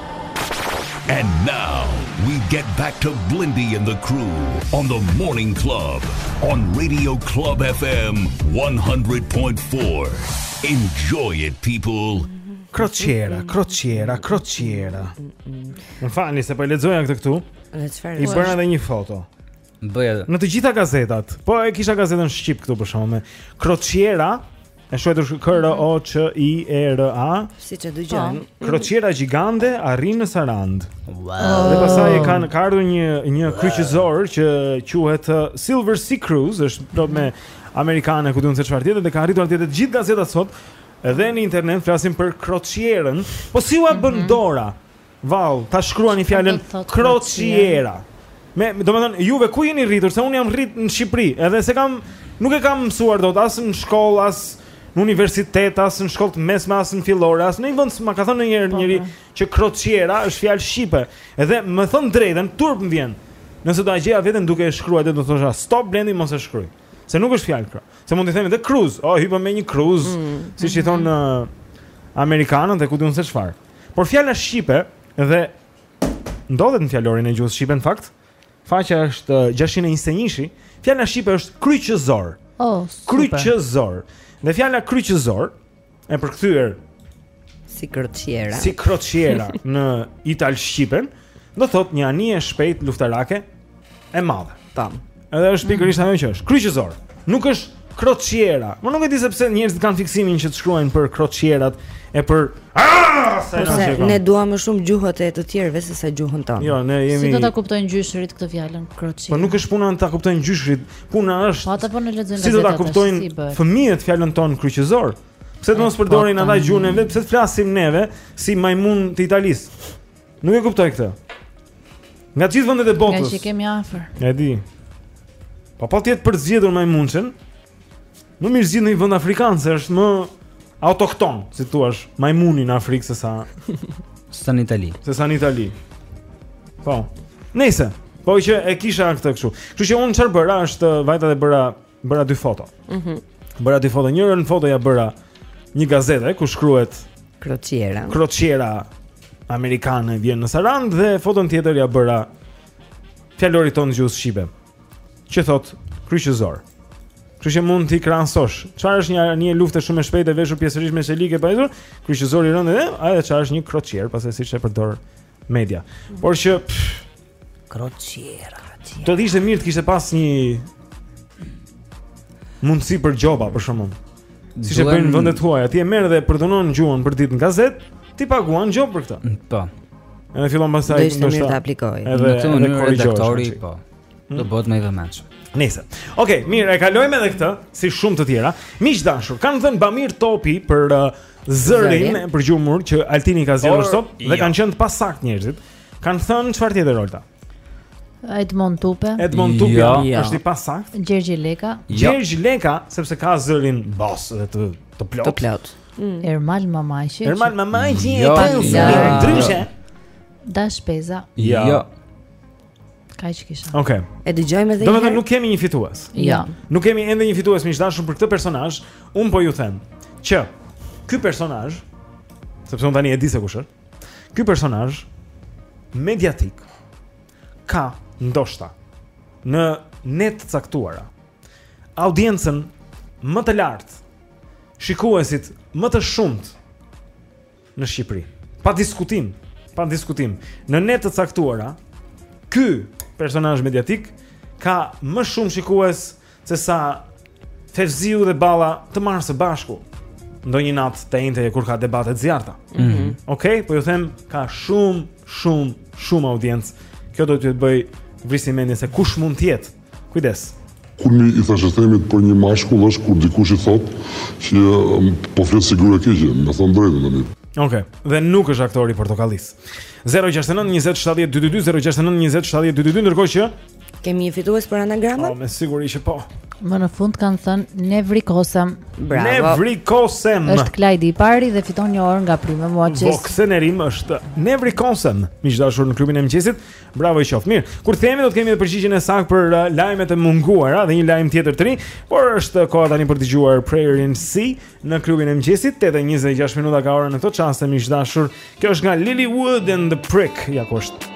Speaker 9: And now we get back to Blendi and the crew on the morning club on Radio Club FM 100.4. Enjoy it people.
Speaker 1: Kroçera, kroçera, kroçera. Më falni se po e lexoja këtë këtu. I bëra edhe një foto.
Speaker 3: Bëj atë.
Speaker 1: Në të gjitha gazetat. Po e kisha gazetën Shqip këtu për shkakun me Kroçiera, e shkruajtur K R O C I E R A.
Speaker 2: Siç e dëgjojmë.
Speaker 1: Po. Kroçiera gjigante arrin në Sarandë.
Speaker 2: Wow.
Speaker 1: Dhe pastaj e kanë ka ardhur një një kryqëzor që quhet uh, Silver Sea Cruise, është plot me amerikanë, ku di unë se çfarë tjetër, dhe ka arritur atje dhe të gjitha gazetat sot. Edhe në internet flasin për kroçierën. Po si ua bën dora? Vau, ta shkruani fjalën kroçiera. Me, domethënë, juve ku jeni rritur? Se unë jam rrit në Shqipëri, edhe se kam nuk e kam mësuar dot as në shkollë, as në universitet, as në shkollë të mesme, as në fillore, as në një vend s'ma ka thënë ndonjëherë po, njëri po. që kroçiera është fjalë shqipe. Edhe me thënë të drejtën, turp më vjen. Nëse do ta gjeja veten duke e shkruar, do të thosha stop Blendi mos e shkruaj. Se nuk është fjalë kjo. Se mund të themi edhe cruise, oh hipa me një cruise, mm. siç i thonë mm. uh, amerikanët e ku di unë se çfarë. Por fjala shqipe dhe ndodhet në fjalorin e gjuhës shqipe në fakt. Faqja është 621-shi. Eh, fjala shqipe është kryqëzor.
Speaker 4: Oh,
Speaker 1: kryqëzor. Dhe fjala kryqëzor e përkthyer
Speaker 2: si kroçiera.
Speaker 1: Si kroçiera në ital shqipen, do thotë një anije e shpejtë luftarake e madhe.
Speaker 2: Tamam.
Speaker 1: Edhe është pikërisht ajo që është kryqëzor. Nuk është kroçiera. Unë nuk e di sepse njerëzit kanë fiksimin që të shkruajnë për kroçierat e për ah, se
Speaker 2: ne duam më shumë gjuhët e të tjerëve se sa gjuhën tonë.
Speaker 1: Jo, ne jemi Si
Speaker 4: do ta kuptojnë gjyshërit këtë fjalën kroçier?
Speaker 1: Po nuk është puna ta kuptojnë gjyshërit, puna është
Speaker 4: Ata po i lexojnë gazetat.
Speaker 1: Si do ta kuptojnë fëmijët fjalën tonë kryqëzor? Pse të mos përdorin po, ata gjuhën e vet? Pse të flasim neve si majmunë të Italisë? Nuk e kuptoj këtë. Nga gjithë vendet e botës.
Speaker 4: Nga që kemi afër.
Speaker 1: E di. Po po të jetë për zgjedhur majmunshen. Më mirë zgjidh ndonjë vend afrikan se është më autokton, si thua, majmuni në Afrikë se sa
Speaker 3: sa në Itali.
Speaker 1: Se sa në Itali. Po. Nëse, po që e kisha këtë kështu. Kështu që unë çfarë bëra është vajta dhe bëra bëra dy foto.
Speaker 2: Mhm.
Speaker 1: Mm bëra dy foto. Njërën foto ja bëra një gazete ku shkruhet
Speaker 2: Kroçiera.
Speaker 1: Kroçiera amerikane vjen në Sarandë dhe foton tjetër ja bëra fjalorit tonë të gjuhës shqipe që thotë kryqëzor. Kështu që mund t'i krahasosh. Çfarë është një anije lufte shumë e shpejtë e veshur pjesërisht me çelik a hekur, kryqëzor i rëndë edhe, a edhe çfarë është një kroçier, pasi siç e përdor media. Por që
Speaker 2: kroçiera.
Speaker 1: Do të ishte mirë të kishte pas një mundësi për gjoba për shembull. Siç e bëjnë vendet e huaja, ti e merr dhe përdhunon gjuhën përditë në gazetë, ti paguan gjobë për këtë.
Speaker 3: Po.
Speaker 1: Edhe fillon pastaj ndoshta.
Speaker 2: Do të ishte mirë të
Speaker 1: aplikohej.
Speaker 3: Në këtë mënyrë redaktori, po.
Speaker 1: Hmm?
Speaker 3: Do bëhet më i vëmendshëm.
Speaker 1: Nëse. Okej, okay, mirë, e kalojmë edhe këtë, si shumë të tjera. Miq të dashur, kanë thënë Bamir Topi për uh, zërin e përgjumur që Altini ka zgjedhur sot dhe kanë qenë të pasaktë njerëzit. Kanë thënë çfarë tjetër Olta?
Speaker 4: Edmond Tupja.
Speaker 1: Edmond Tupja
Speaker 3: jo. jo.
Speaker 1: është i pasaktë.
Speaker 4: Gjergj Leka.
Speaker 3: Jo.
Speaker 1: Gjergj Leka sepse ka zërin bas dhe të të plotë.
Speaker 2: Të plotë. Mm.
Speaker 4: Ermal Mamaqi.
Speaker 1: Ermal Mamaqi e
Speaker 3: ka
Speaker 1: zërin ndryshe.
Speaker 4: Dash Peza.
Speaker 1: Jo.
Speaker 3: jo.
Speaker 4: Kaq kisha.
Speaker 1: Okej. Okay.
Speaker 2: E dëgjojmë edhe. Domethënë
Speaker 1: nuk kemi një fitues.
Speaker 4: Jo. Ja.
Speaker 1: Nuk kemi ende një fitues, miq të dashur, për këtë personazh. Un po ju them që ky personazh, sepse un tani e di se kush është. Ky personazh mediatik ka ndoshta në net të caktuara audiencën më të lartë, shikuesit më të shumtë në Shqipëri. Pa diskutim, pa diskutim. Në net të caktuara, ky personazh mediatik ka më shumë shikues se sa Fevziu dhe Balla të marrë së bashku ndonjë natë të enjte kur ka debate të zjarrta.
Speaker 3: Mm -hmm.
Speaker 1: Okej, okay, po ju them ka shumë, shumë, shumë audiencë. Kjo do t'ju bëjë të vrisni mendjen se kush mund të jetë Kujdes.
Speaker 18: Kulmi i thashethemit për një mashkull është kur dikush i thotë që um, po flet si grua e keqe, me thën të drejtën tani.
Speaker 1: Okej. Okay. Dhe nuk është aktor i Portokallisë. 069 20 70 222 069 20 70 222 ndërkohë që
Speaker 8: kemi një fitues për anagramën?
Speaker 19: Po, me siguri që po.
Speaker 4: Më në fund kanë thënë nevrikosem.
Speaker 8: Bravo.
Speaker 19: Nevrikosem.
Speaker 4: Është Klajdi i pari dhe fiton një orë nga Prime Watches.
Speaker 19: Boxenerim është nevrikosem. Miq të dashur në klubin e mëngjesit, Bravo i qoftë. Mirë, kthehemi do të kemi përgjigjen e saktë për uh, lajmet e munguara dhe një lajm tjetër të ri, por është koha tani për të dëgjuar Prayer in C në klubin e mëngjesit, 8:26 minuta ka ora në këtë çast, miq të dashur. Kjo është nga Lily Wood and the Prick, ja ku është.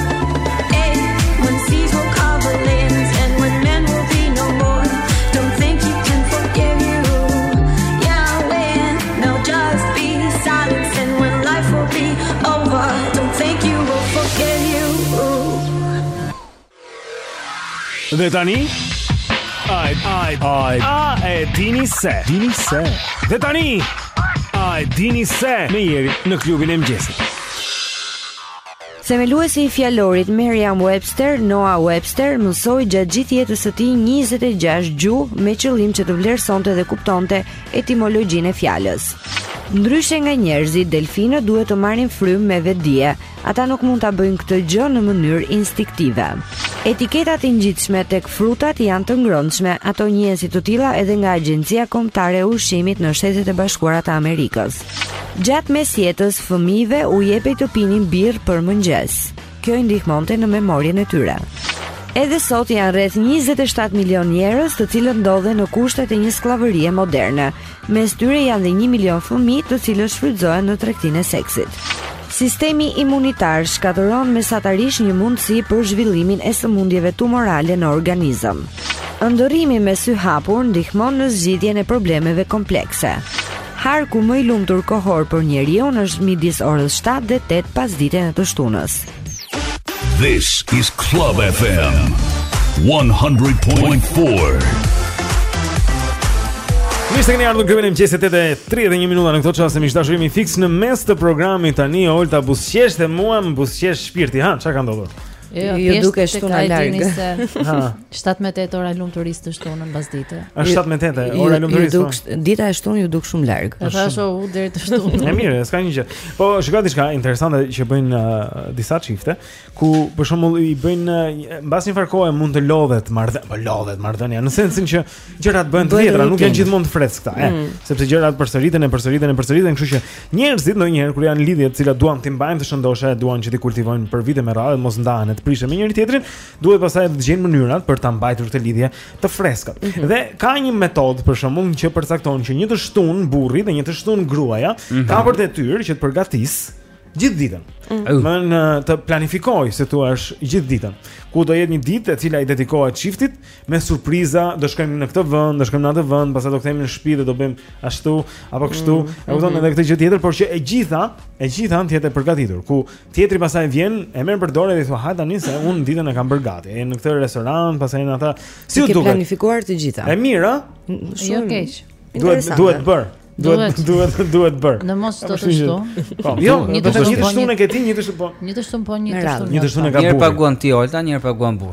Speaker 19: Dhe tani Ai ai ai a e dini se dini se Dhe tani a e dini se me Jerin në klubin e mëngjesit
Speaker 8: Themeluesi i fjalorit Merriam-Webster, Noah Webster, mësoi gjatë gjithë jetës së tij 26 gjuhë me qëllim që të vlerësonte dhe kuptonte etimologjinë e fjalës. Ndryshe nga njerëzit, delfinët duhet të marrin frymë me vetëdije. Ata nuk mund ta bëjnë këtë gjë në mënyrë instiktive. Etiketat e ngjitshme tek frutat janë të ngrënshme. Ato njihen si të tilla edhe nga Agjencia Kombëtare e Ushqimit në Shtetet e Bashkuara të Amerikës. Gjatë mesjetës, fëmijëve u jepej të pinin birrë për mëngjes. Kjo i ndihmonte në memorien e tyre. Edhe sot janë rreth 27 milion njerëz të cilët ndodhen në kushtet e një skllavërie moderne. Mes tyre janë dhe 1 milion fëmijë të cilët shfrytëzohen në tregtinë e seksit. Sistemi imunitar shkatërron mesatarisht një mundësi për zhvillimin e sëmundjeve tumorale në organizëm. Ëndërrimi me sy hapur ndihmon në zgjidhjen e problemeve komplekse. Harku më i lumtur kohor për njeriun është midis orës 7 dhe 8 pasditen e të shtunës.
Speaker 9: This is Club FM 100.4.
Speaker 19: Mirë se keni ardhur këtu në mëngjes 8:31 minuta në këtë çast e miq të dashur jemi fiks në mes të programit tani Olta buzqesh dhe mua më buzqesh shpirti ha çfarë ka ndodhur?
Speaker 4: Jo, jo
Speaker 2: duke
Speaker 4: shtuar në
Speaker 2: larg.
Speaker 1: Ha.
Speaker 4: 7 me 8 ora e lumturisë të shtunën mbas dite.
Speaker 1: Është 7
Speaker 2: me 8
Speaker 1: ora
Speaker 2: e
Speaker 1: lumturisë. Po.
Speaker 2: Dita e shtunë ju duk shumë larg.
Speaker 4: Është ashtu u deri të shtunë.
Speaker 1: E mirë, s'ka gjë. Po shikoj diçka interesante që bëjnë uh, disa çifte, ku për shembull i bëjnë uh, mbas një farë kohe mund të lodhet marrëdhënia, po lodhet marrëdhënia në sensin që gjërat bëhen të vjetra, nuk janë gjithmonë të freskëta, e,
Speaker 2: mm.
Speaker 1: sepse gjërat përsëriten e përsëriten e përsëriten, kështu që njerëzit ndonjëherë kur janë lidhje të cilat duan t'i mbajnë të shëndoshë, duan që t'i kultivojnë për vite me radhë, mos ndahen e të prishen me njëri tjetrin, duhet pastaj të gjejnë mënyrat për ta mbajtur këtë lidhje të freskët.
Speaker 2: Mm -hmm.
Speaker 1: Dhe ka një metodë për shembull që përcakton që një të shtunë burri dhe një të shtunë gruaja
Speaker 3: mm -hmm.
Speaker 1: ka për detyrë që të përgatisë gjithë ditën.
Speaker 3: Mm
Speaker 1: -hmm. Domethënë të planifikojë se thua është gjithë ditën. Ku do jetë një ditë e cila i dedikohet çiftit me surpriza, do shkojmë në këtë vend, do shkojmë në atë vend, pastaj do kthehemi në shtëpi dhe do bëjmë ashtu apo kështu.
Speaker 2: Mm -hmm.
Speaker 1: E kupton mhm. edhe këtë gjë tjetër, por që e gjitha, e gjitha janë të përgatitur, ku Tjetri pastaj vjen, e merr për dorë dhe i thua, "Hajde tani se unë ditën e kam bërë gati." E në këtë restorant, pastaj në atë, si
Speaker 2: ju
Speaker 1: duket?
Speaker 2: Ke planifikuar të gjitha.
Speaker 1: E mirë, ëh?
Speaker 4: Jo shumë jo keq.
Speaker 1: Duhet duhet bërë. Duhet
Speaker 4: duhet
Speaker 1: duhet bërë.
Speaker 4: Në mos
Speaker 1: çdo
Speaker 4: të shtunë.
Speaker 1: Po, jo,
Speaker 4: një të
Speaker 1: shtunë ke ti, një të shtunë po.
Speaker 4: Një të shtunë po, një të shtunë.
Speaker 1: Një të shtunë ka burri.
Speaker 3: Një paguan ti Olta, një paguan burri.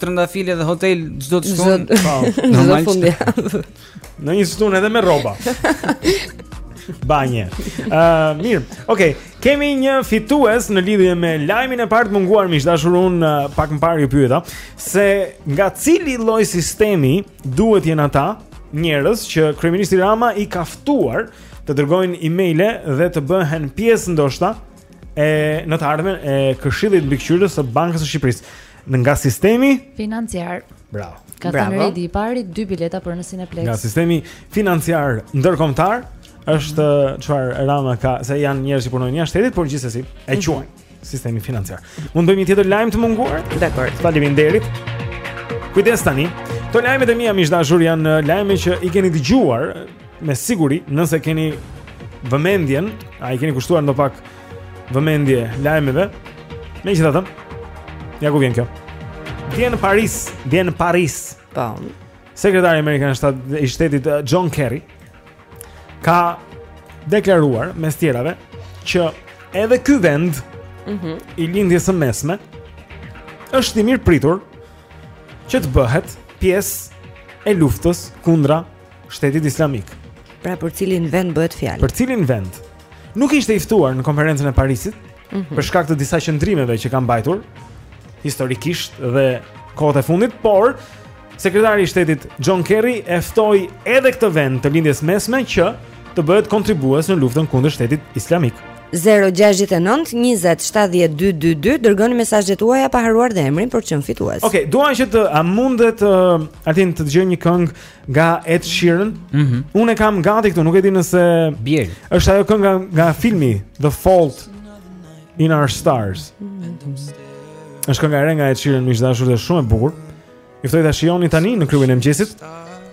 Speaker 3: trëndafile dhe hotel çdo të shtunë.
Speaker 2: Po,
Speaker 3: normal
Speaker 2: fundi.
Speaker 1: Në një të shtunë edhe me rroba. Banje. Ëh, uh, mirë. Okej, okay. kemi një fitues në lidhje me lajmin e parë të munguar miq dashur unë uh, pak më parë ju pyeta se nga cili lloj sistemi duhet jenë ata njerëz që kryeministri Rama i ka ftuar të dërgojnë emailë dhe të bëhen pjesë ndoshta e në të ardhmen e Këshillit Mbikëqyrës të Bankës së Shqipërisë. Nga sistemi
Speaker 4: financiar.
Speaker 1: Bravo.
Speaker 4: Ka thënë Redi i pari dy bileta për në Cineplex.
Speaker 1: Nga sistemi financiar ndërkombëtar është mhm. çfarë mm -hmm. rrafsh ka, se janë njerëz që punojnë jashtë shtetit, por gjithsesi e mhm. quajnë mm -hmm. sistemi financiar. Mund bëjmë një tjetër lajm të munguar?
Speaker 2: Dakor.
Speaker 1: Faleminderit. Kujdes tani. Këto lajmet e mia miq të dashur janë lajme që i keni dëgjuar me siguri nëse keni vëmendjen, a i keni kushtuar ndopak vëmendje lajmeve. Megjithatë, ja ku vjen kjo. Vjen në Paris, vjen në Paris.
Speaker 2: Po.
Speaker 1: Sekretari amerikan i shtetit eh, John Kerry ka deklaruar mes të tjerave që edhe ky vend
Speaker 2: mm -hmm.
Speaker 1: i lindjes së mesme është i mirëpritur që të bëhet pjesë e luftës kundra Shtetit Islamik.
Speaker 2: Pra për cilin vend bëhet fjalë?
Speaker 1: Për cilin vend? Nuk ishte i ftuar në konferencën e Parisit
Speaker 2: mm -hmm.
Speaker 1: për shkak të disa qëndrimeve që ka mbajtur historikisht dhe kohët e fundit, por sekretari i shtetit John Kerry e ftoi edhe këtë vend të lindjes mesme që të bëhet kontribues në luftën kundër shtetit islamik.
Speaker 2: 0-6-9-20-70-2-2-2 Dërgoni mesazhet tuaja pa harruar dhe emrin për të qenë fitues
Speaker 1: Ok, dua që të a mundet uh, Atin të dëgjojë një këngë Nga Ed Sheeran.
Speaker 3: Mhm.
Speaker 1: Mm Unë e kam gati këtu, nuk e di nëse
Speaker 3: Biel.
Speaker 1: Është ajo kënga nga filmi The Fault in Our Stars. Është kënga e re nga Ed Sheeran, miq të dashur dhe shumë e bukur. Ju ftoj ta shijoni tani në klubin e mëngjesit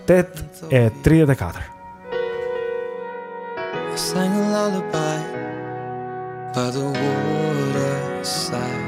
Speaker 1: 8:34.
Speaker 12: I sang a lullaby by the water side.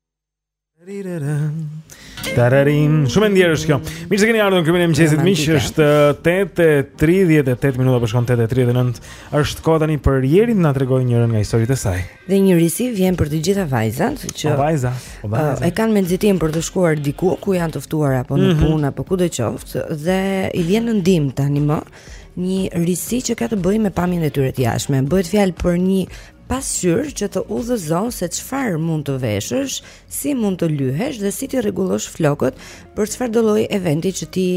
Speaker 1: Tararim, shumë e ndjerë është kjo Mirë se keni ardhur në klubin e mëngjesit miq është 8.38 minuta po shkon 8.39 është koha tani për Jerin të na tregojë njërën nga historitë e saj
Speaker 10: Dhe një risi vjen për të gjitha vajzat që,
Speaker 1: o vajza, o vajza.
Speaker 10: Uh, E kanë me nxitim për të shkuar diku Ku janë të ftuara apo në
Speaker 1: mhm.
Speaker 10: punë apo kudo qoftë Dhe i vjen në ndihmë tanimë një risi që ka të bëjë me pamjen e tyre të jashtme. Bëhet fjalë për një pasqyrë që të udhëzon se çfarë mund të veshësh, si mund të lyhesh dhe si t'i rregullosh flokët për çfarëdo lloj eventi që ti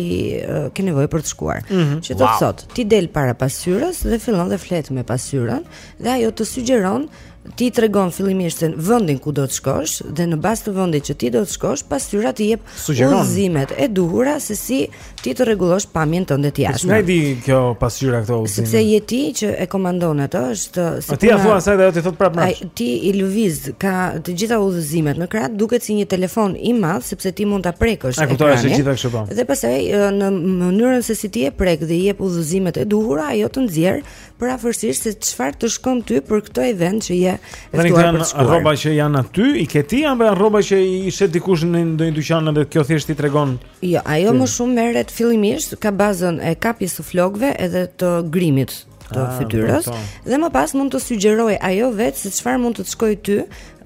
Speaker 10: uh, ke nevojë për të shkuar.
Speaker 1: Mm -hmm.
Speaker 10: Që do
Speaker 1: wow.
Speaker 10: të thotë, ti del para pasqyrës dhe fillon dhe flet me pasqyrën dhe ajo të sugjeron ti tregon fillimisht se vendin ku do të shkosh dhe në bazë të vendit që ti do të shkosh, pasqyra të jep udhëzimet e duhura se si ti të rregullosh pamjen tënde të jashtme.
Speaker 1: Nga di kjo pasqyra këto udhëzime?
Speaker 10: Sepse je ti që e komandon atë, është
Speaker 1: sikur ti
Speaker 10: ia
Speaker 1: thua asaj dhe ajo t'i thotë prapë.
Speaker 10: Ti i lëviz ka të gjitha udhëzimet në krah, duket si një telefon i madh sepse ti mund ta prekësh.
Speaker 1: Ai kupton
Speaker 10: se
Speaker 1: gjitha kështu po.
Speaker 10: Dhe pastaj në mënyrën se si ti e prek dhe i jep udhëzimet e duhura, ajo të nxjerr për afërsisht se çfarë të shkon ty për këtë event që je ftuar për të shkuar.
Speaker 1: Rroba që janë aty, i ke ti apo rroba që i shet dikush në ndonjë dyqan dhe kjo thjesht t'i tregon
Speaker 10: Jo, ajo më shumë merret fillimisht ka bazën e kapjes së flokëve edhe të grimit të
Speaker 1: ah,
Speaker 10: fytyrës
Speaker 1: po, po.
Speaker 10: dhe më pas mund të sugjerojë ajo vetë se çfarë mund të të shkojë ty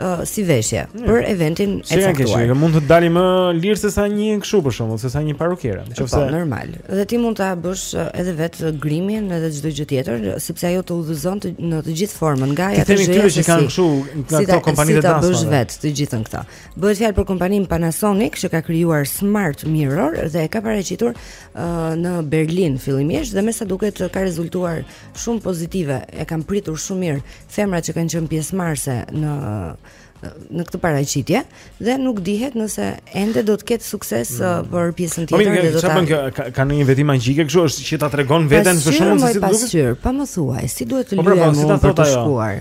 Speaker 10: uh, si veshje hmm. për eventin e
Speaker 1: caktuar. Si e
Speaker 10: ke
Speaker 1: mund të dalë më lirë se sa një kështu për shembull, se sa një parukiere, nëse
Speaker 10: po, normal. Dhe ti mund ta bësh uh, edhe vetë grimin edhe çdo gjë tjetër, sepse ajo të udhëzon në të gjithë formën, nga ajo
Speaker 1: të
Speaker 10: gjithë.
Speaker 1: Ti
Speaker 10: themi këtyre
Speaker 1: që kanë kështu nga
Speaker 10: si
Speaker 1: kompanitë
Speaker 10: e
Speaker 1: dasmave.
Speaker 10: Ti ta bësh vetë të gjithën këtë. Bëhet fjalë për kompaninë Panasonic që ka krijuar Smart Mirror dhe e ka paraqitur uh, në Berlin fillimisht dhe me sa duket ka rezultuar shumë pozitive. E kanë pritur shumë mirë femrat që kanë qenë pjesëmarrëse në në këtë paraqitje dhe nuk dihet nëse ende do të ketë sukses mm. Uh, për pjesën
Speaker 1: po
Speaker 10: tjetër dhe do ta.
Speaker 1: Po mirë, ka ka ndonjë veti magjike kështu është që ta tregon veten për shembull se si
Speaker 10: duhet. Pa më thuaj, si duhet të
Speaker 1: po pra, po,
Speaker 10: lyhem për të shkuar.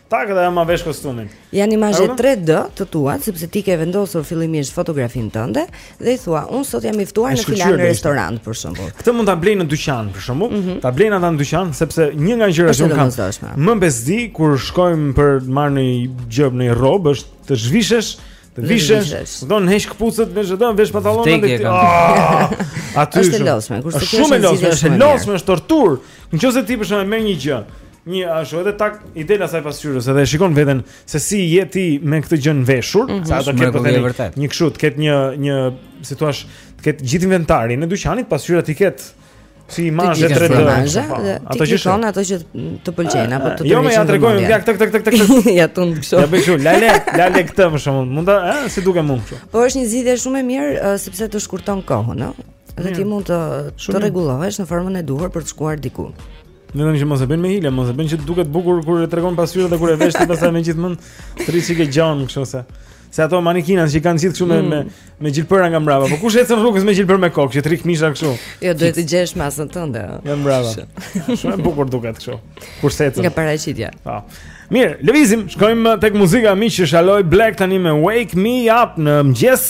Speaker 12: Tak dhe ma vesh kostumin.
Speaker 10: Janë imazhe 3D të tua, sepse ti ke vendosur fillimisht fotografinë tënde dhe i thua, "Unë sot jam i ftuar në filan restorant për shembull."
Speaker 12: Këtë mund ta blejnë në dyqan për shembull,
Speaker 10: mm -hmm.
Speaker 12: ta blejnë ata në dyqan sepse një nga gjërat që unë kam më bezdi kur shkojmë për të marrë një gjë në një rrobë është të zhvishesh, të vishesh, të don heq këpucët me çdo, vesh pantallonat
Speaker 3: dhe
Speaker 12: ti. Ah! Aty
Speaker 10: është e lodhshme, kurse kjo është
Speaker 12: shumë e lodhshme, është e lodhshme, është torturë. Nëse ti për shembull merr një gjë, Një ashtu edhe tak i del asaj pasqyrës edhe e shikon veten se si je ti me këtë gjënë veshur,
Speaker 10: mm
Speaker 12: -hmm. sa
Speaker 3: ata
Speaker 12: kanë po
Speaker 3: thënë
Speaker 12: një kështu, të ketë një një si thua, të ketë gjithë inventarin e dyqanit, pasqyra t'i ketë si imazhe 3D. Ato që shkojnë,
Speaker 10: ato që të pëlqejnë apo të
Speaker 12: të Jo, m'i tregon, ja tek tek tek tek.
Speaker 10: Ia tund kështu.
Speaker 12: Ia bën kështu, lëre, lëre këtë më shumë. Mund ta, ëh, si duke mund kështu.
Speaker 10: Po është një zgjidhje shumë e mirë sepse të shkurton kohën, ëh. Dhe ti mund të të rregullohesh në formën e duhur për të shkuar diku.
Speaker 12: Vetëm që mos e bën me hile, mos e bën që të duket bukur kur e tregon pasqyra dhe kur e vesh ti pastaj me gjithë mend të rri një çikë kështu se. Se ato manekinat që i kanë gjithë kështu me me
Speaker 10: mm.
Speaker 12: me gjilpëra nga mbrapa. Po kush ecën rrugës me gjilpëra me kokë, që t'i rrijë këmisha kështu.
Speaker 10: Jo, duhet të gjesh masën tënde.
Speaker 12: Nga mbrapa. Shumë e bukur duket kështu. Kurse ecën.
Speaker 10: Nga paraqitja.
Speaker 12: Po. Mirë, lëvizim, shkojmë tek muzika miq, Aloe Blacc tani me Wake Me Up në mëngjes.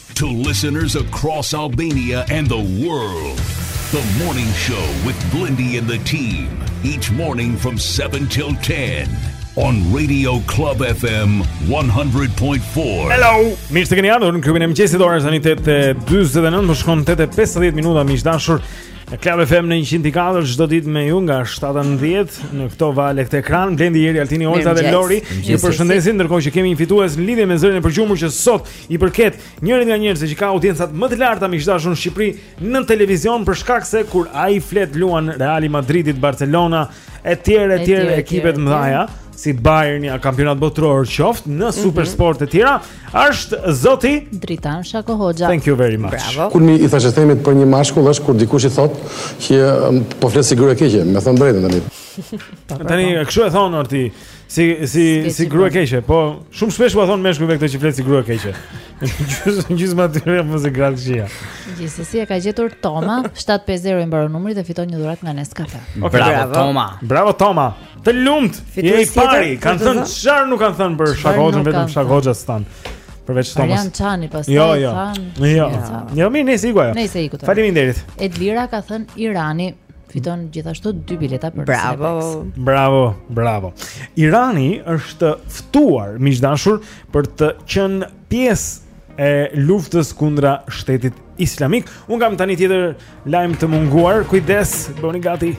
Speaker 20: To
Speaker 9: listeners across Albania and the world, the morning show with Blendi and the team, each morning from 7 till 10 on Radio Club FM 100.4.
Speaker 1: Hello, mirë se keni ardhur në klubin e mëngjesit. Ora është tani 8:49, më shkon 8:50 minuta miq të dashur. Në Club FM në 100.4 çdo ditë me ju nga 7 në 10 në këto vale këtë ekran Blendi Eri Altini Olta dhe Lori ju përshëndesin ndërkohë që kemi një fitues në lidhje me zërin e përgjumur që sot i përket njërit nga njerëzit që ka audiencat më të larta miq të dashur në Shqipëri në televizion për shkak se kur ai flet luan Reali i Madridit, Barcelona etj etj ekipet
Speaker 4: e
Speaker 1: mëdhaja si Bayerni a kampionat botëror qoftë në mhm. Supersport etj është zoti
Speaker 4: Dritan Shakohoxha
Speaker 1: Thank you very much Bravo
Speaker 21: Kulmi i thashethemit për një mashkull është kur dikush i thot që um, po flet si grua e keqe më thonë drejtën tani
Speaker 1: Tani kështu e thonë Olti Si si si grua e keqe, po shumë shpesh u thonë meshkujve këto që flet si grua e keqe. Gjysmë gjysmë aty në mos e gratë xhia.
Speaker 4: Gjithsesi e ka gjetur Toma, 750 i mbaron numri dhe fiton një dhuratë nga Nescafe.
Speaker 1: Okay,
Speaker 3: bravo, bravo Toma.
Speaker 1: Bravo Toma. Të lumtë. Je i pari, kanë thënë çfarë nuk kanë thënë për
Speaker 4: Shakohoxhën
Speaker 1: vetëm Shakohoxha s'thanë. Përveç Tomës.
Speaker 4: Arian Çani pastaj
Speaker 1: jo, jo.
Speaker 4: thanë.
Speaker 1: Jo.
Speaker 4: Jo,
Speaker 1: jo. jo mirë, nëse iku ajo.
Speaker 4: Nëse iku.
Speaker 1: Faleminderit.
Speaker 4: Edlira ka thënë Irani. Fiton gjithashtu dy bileta për
Speaker 2: Bravo.
Speaker 4: Cineplex.
Speaker 1: Bravo, bravo. Irani është ftuar miq të dashur për të qenë pjesë e luftës kundra shtetit islamik. Unë kam tani tjetër lajm të munguar. Kujdes, bëni gati.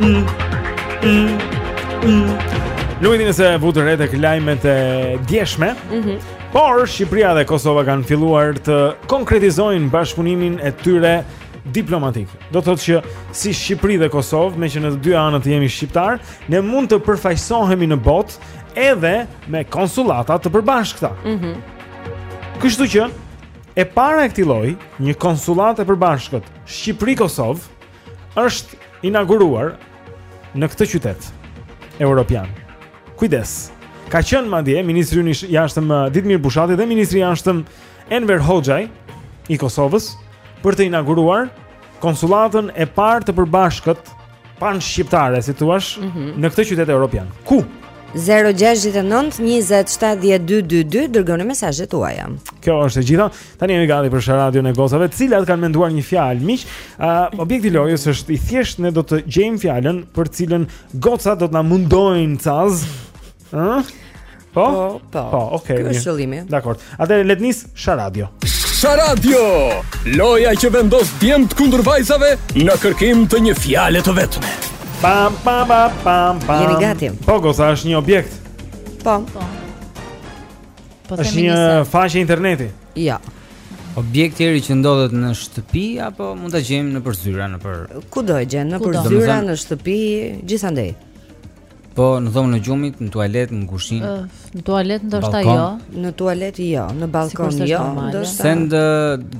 Speaker 1: Mm. Mm. Nuk e di nëse vutë re tek lajmet e djeshme.
Speaker 2: Mhm.
Speaker 1: Por Shqipëria dhe Kosova kanë filluar të konkretizojnë bashkëpunimin e tyre diplomatik. Do të thotë që si Shqipëri dhe Kosovë, meqë në të dy anët jemi shqiptarë, ne mund të përfaqësohemi në botë edhe me konsullata të përbashkëta.
Speaker 2: Mhm.
Speaker 1: Mm Kështu që e para e këtij lloji, një konsullatë e përbashkët Shqipëri-Kosovë është inauguruar në këtë qytet europian. Kujdes. Ka qenë madje ministri i jashtëm uh, Ditmir Bushati dhe ministri i jashtëm Enver Hoxhaj i Kosovës për të inauguruar konsullatën e parë të përbashkët panshqiptare, si të
Speaker 2: thuash, mm -hmm.
Speaker 1: në këtë qytet evropian. Ku?
Speaker 10: 069 20 70 222 dërgoni mesazhet tuaja.
Speaker 1: Kjo është e gjitha. Tani jemi gati për sharadion e gocave, të cilat kanë menduar një fjalë. Miq, uh, objekti i lojës është i thjeshtë, ne do të gjejmë fjalën për të cilën gocat do të na mundojnë caz. Ëh? Po?
Speaker 10: Po, po.
Speaker 1: Po, okay.
Speaker 10: Ky është qëllimi.
Speaker 1: Dakord. Atëherë le të nisë sharadio.
Speaker 7: Sharadio! Loja që vendos djemtë kundër vajzave në kërkim të një fjale të vetme.
Speaker 1: Pam pam pam pam.
Speaker 10: Jeni gati.
Speaker 1: Po, goca është një objekt.
Speaker 10: Po.
Speaker 4: Po.
Speaker 1: Po
Speaker 4: themi
Speaker 1: një send.
Speaker 4: Është një
Speaker 1: faqe interneti.
Speaker 10: Jo.
Speaker 3: Objekt i ri që ndodhet në shtëpi apo mund ta gjejmë nëpër zyra,
Speaker 10: nëpër Kudo e gjen, nëpër
Speaker 3: zyra,
Speaker 10: në shtëpi, gjithandej.
Speaker 3: Po në dhomën e gjumit, në tualet, në
Speaker 4: kuzhinë. Në tualet ndoshta jo.
Speaker 10: Në tualet jo, në balkon jo, ndoshta.
Speaker 3: Send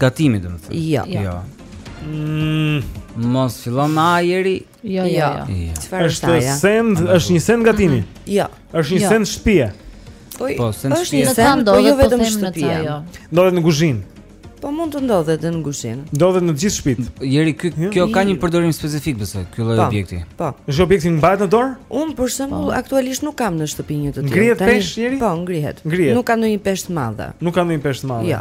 Speaker 3: gatimi domethënë.
Speaker 10: Jo.
Speaker 3: jo. jo.
Speaker 1: Mm,
Speaker 3: mos fillon me a, Jeri.
Speaker 4: Jo, jo,
Speaker 10: jo.
Speaker 4: jo.
Speaker 10: Çfarë është
Speaker 1: ajo?
Speaker 10: Është
Speaker 1: send, është një send gatimi. Mhm.
Speaker 10: Jo.
Speaker 1: Është një
Speaker 4: jo.
Speaker 1: send shtëpie.
Speaker 10: Po,
Speaker 3: po send shtëpie.
Speaker 4: Është një
Speaker 10: send, po jo vetëm shtëpie.
Speaker 4: Jo.
Speaker 1: Ndodhet në kuzhinë.
Speaker 10: Po mund të ndodhet edhe në kuzhinë.
Speaker 1: Ndodhet në gjithë shtëpitë.
Speaker 3: Jeri ky jo. kjo ka një përdorim specifik besoj, ky lloj
Speaker 10: po,
Speaker 3: objekti.
Speaker 10: Po.
Speaker 1: Është objekt që mbahet në dorë?
Speaker 10: Un për shembull po. aktualisht nuk kam në shtëpi një të tillë.
Speaker 1: Ngrihet peshë Jeri?
Speaker 10: Po, ngrihet. Nuk ka ndonjë peshë të madhe.
Speaker 1: Nuk ka ndonjë peshë të madhe.
Speaker 10: Jo.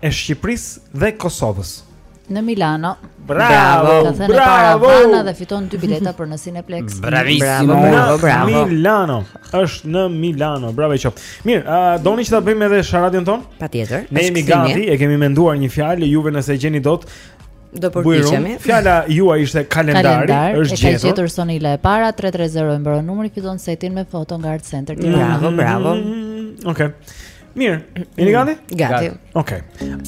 Speaker 1: e Shqipërisë dhe Kosovës.
Speaker 4: Në Milano.
Speaker 1: Bravo, bravo.
Speaker 4: E para Vana dhe fiton dy bileta për në Cineplex.
Speaker 1: Bravissimo, bravo, bravo. Në Milano. Është në Milano. Bravo qoftë. Mirë, a doni që ta bëjmë edhe sharadën tonë?
Speaker 2: Patjetër.
Speaker 1: Ne jemi gati, e kemi menduar një fjalë, juve nëse s'e gjeni dot
Speaker 2: do përpiqemi.
Speaker 1: Fjala juaj ishte kalendari,
Speaker 4: kalendar,
Speaker 1: është
Speaker 4: gjetur. Është
Speaker 1: gjetur
Speaker 4: Sonila e para 330 mbaron numri fiton setin me foto nga Art Center. Mm-hmm.
Speaker 2: Bravo, bravo.
Speaker 1: Mm-hmm. Okej. Okay. Mirë. Jeni gati?
Speaker 2: Gati.
Speaker 1: Okej. Okay.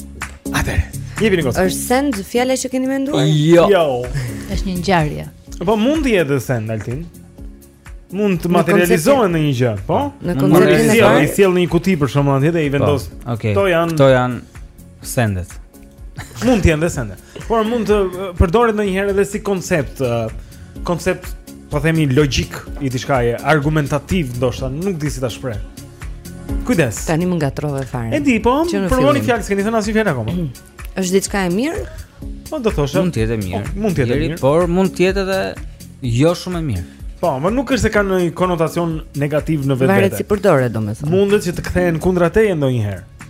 Speaker 1: Atëre. Jepi një gocë.
Speaker 2: Është send fjala që keni menduar?
Speaker 1: Jo. jo.
Speaker 4: Është një ngjarje.
Speaker 1: Po mund të jetë send Altin. Mund të materializohet në një gjë, po?
Speaker 2: Në konceptin e parë.
Speaker 1: Ai sjell në një kuti për shembull atje dhe i vendos.
Speaker 3: Po, okay.
Speaker 1: Kto janë?
Speaker 3: Kto janë sendet?
Speaker 1: Mund të jenë dhe sende. Por mund të eh, përdoret ndonjëherë edhe si koncept, eh, koncept, po themi logjik i diçkaje argumentativ ndoshta, nuk di si ta shpreh. Kujdes.
Speaker 2: Tani më ngatrove fare.
Speaker 1: E di, po, provoni fjalë, s'keni thënë asnjë fjalë akoma.
Speaker 2: Është diçka e mirë?
Speaker 1: Po do thosha.
Speaker 3: Mund të jetë e mirë.
Speaker 1: Po, mund të jetë e mirë,
Speaker 3: por mund të jetë edhe jo shumë e mirë.
Speaker 1: Po, nuk është se kanë ndonjë konotacion negativ në vetvete.
Speaker 2: Varet si përdoret, domethënë.
Speaker 1: Mundet që të kthehen kundra teje ndonjëherë.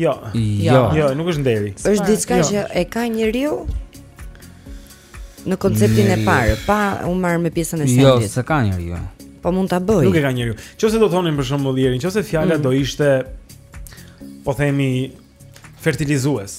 Speaker 1: Jo.
Speaker 3: Jo,
Speaker 1: jo, nuk është nderi.
Speaker 2: Është diçka
Speaker 1: jo.
Speaker 2: që e ka njeriu në konceptin e parë, pa u marr me pjesën e
Speaker 3: jo,
Speaker 2: sendit.
Speaker 3: Jo, s'e ka njeriu.
Speaker 2: Po mund ta bëjë.
Speaker 1: Nuk e ka njeriu. Qoftë se do thonim për shembull Jeri, në qoftë se fjala
Speaker 2: mm.
Speaker 1: do ishte po themi fertilizues.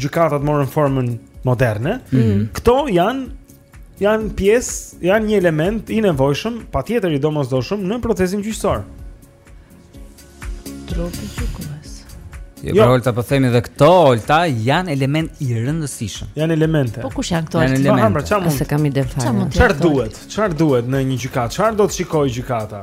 Speaker 1: gjykatat morën formën moderne.
Speaker 3: Mm -hmm.
Speaker 1: Këto janë janë pjesë, janë një element i nevojshëm, patjetër i domosdoshëm në procesin gjyqësor.
Speaker 4: Trupi gjykues.
Speaker 3: Jo,
Speaker 1: jo.
Speaker 3: Pra, po themi dhe këto Olta janë element i rëndësishëm.
Speaker 1: Janë elemente.
Speaker 4: Po kush janë këto?
Speaker 3: Janë
Speaker 4: elemente.
Speaker 1: Po, pra, çfarë mund?
Speaker 2: S'e kam idenë fare.
Speaker 4: Çfarë
Speaker 1: duhet? Çfarë duhet në një gjykatë? Çfarë do të shikojë gjykata?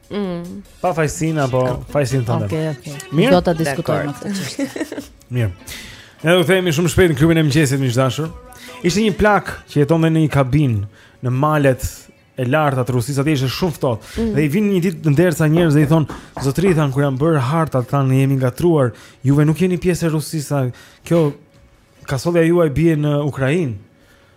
Speaker 10: Mm.
Speaker 12: Pa fajsin apo fajsin tonë.
Speaker 4: Okej, okay, okej. Okay.
Speaker 12: Mirë.
Speaker 4: Do ta diskutojmë këtë çështje.
Speaker 12: Mirë. Ne do kthehemi shumë shpejt në klubin e mëngjesit miq të dashur. Ishte një plak që jetonte në një kabinë në malet e larta të Rusisë, atje ishte shumë ftohtë.
Speaker 10: Mm.
Speaker 12: Dhe i vijnë një ditë në derë ca njerëz dhe i thonë, "Zotri, thanë kur janë bërë hartat, thanë ne jemi ngatërruar. Juve nuk jeni pjesë e Rusisë. Kjo kasollja juaj bie në Ukrainë."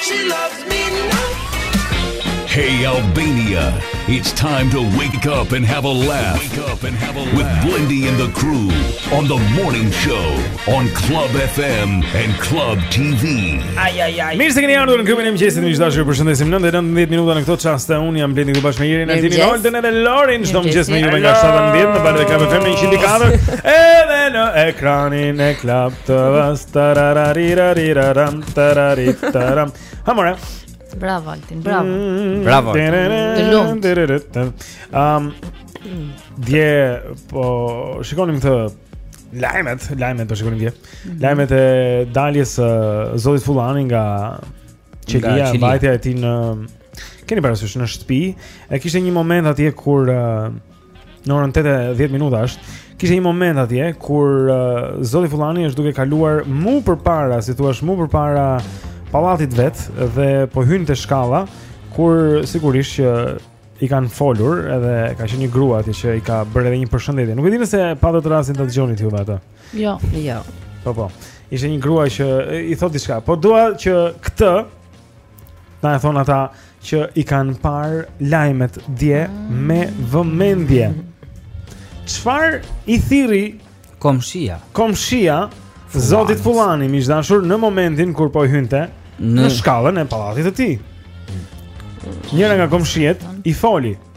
Speaker 22: She loves me not.
Speaker 9: Hey Albania, it's time to wake up and have a laugh. Wake up and have a laugh with Blendi and the crew on the morning show on Club FM and Club TV.
Speaker 12: Ai ai ai. Mirë se keni ardhur në klubin e mëngjesit. Miq të dashur, ju përshëndesim 9:19 minuta në këto çaste. Unë jam Blendi këtu bashkë me Irin, Altinin, Oldën dhe Lorin. Çdo mëngjes me ju nga 7-10 në valët e Club FM 104. Edhe në ekranin e Club TV tararariraram tararit taram. Ha more.
Speaker 4: Bravo Altin, bravo.
Speaker 12: Mm,
Speaker 1: bravo.
Speaker 4: Të lumtë.
Speaker 12: Ehm dje po shikonim këtë lajmet, lajmet do po shikonim dje.
Speaker 4: Mhm.
Speaker 12: Lajmet e daljes së Zotit Fullani nga qelia, vajtja e tij në
Speaker 1: keni parasysh në shtëpi, e kishte një moment atje kur Në orën 8:10 minuta është. Kishte një moment atje kur uh, zoti Fullani është duke kaluar mu përpara, si i thuhet, mu përpara pallatit të vet dhe po hyn te shkalla kur sigurisht që i kanë folur edhe ka qenë një grua atje që i ka bërë edhe një përshëndetje. Nuk e di nëse patët rastin ta dëgjonit atë.
Speaker 4: Jo,
Speaker 2: jo.
Speaker 1: Po po. Ishte një grua që i thotë diçka. Po dua që të Na e thonë ata që i kanë parë lajmet dje mm. me vëmendje. Çfarë i thirri
Speaker 3: komshia?
Speaker 1: Komshia Zotit Fullani, miq të dashur, në momentin kur po hynte në,
Speaker 3: në
Speaker 1: shkallën e pallatit të tij. Njëra nga komshijet i foli.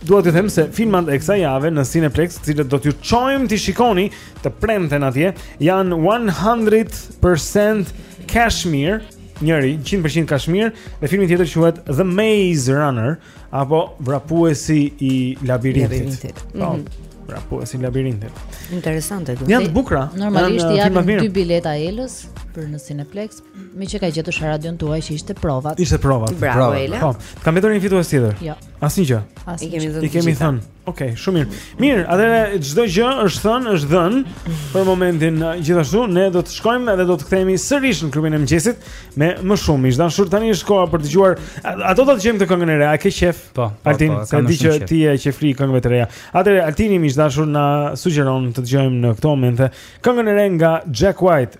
Speaker 1: Dua t'ju them se filmat e kësaj jave në Cineplex, të cilët do t'ju çojmë t'i shikoni të premten atje, janë 100% Kashmir, njëri 100% Kashmir, dhe filmi tjetër quhet The Maze Runner apo Vrapuesi i Labirintit. Po.
Speaker 2: Mm -hmm.
Speaker 1: Vrapuesi i labirintit.
Speaker 2: Interesante kjo.
Speaker 1: Janë të bukura.
Speaker 4: Normalisht i japim dy bileta Elës për në Cineplex, meqë ka gjetur sharadën tuaj që ishte provat.
Speaker 1: Ishte provat.
Speaker 4: Bravo,
Speaker 1: provat.
Speaker 4: Ela.
Speaker 1: Po, ka mbetur një fitues tjetër.
Speaker 4: Jo.
Speaker 1: Asnjë gjë.
Speaker 2: I kemi dhënë.
Speaker 1: I kemi thënë. Okej, shumë mirë. Mirë, atëherë çdo gjë është thënë, është dhënë për momentin. Uh, gjithashtu ne do të shkojmë edhe do të kthehemi sërish në klubin e mëngjesit me më shumë. Miq të dashur tani është koha për të dëgjuar. A do ta dëgjojmë këtë këngën e re. A ke qejf?
Speaker 3: Po. po
Speaker 1: Altin,
Speaker 3: po, e
Speaker 1: di që ti je qejfli i këngëve të reja. Atëherë Altini miq të dashur na sugjeron të dëgjojmë në këto momente këngën e re nga Jack White.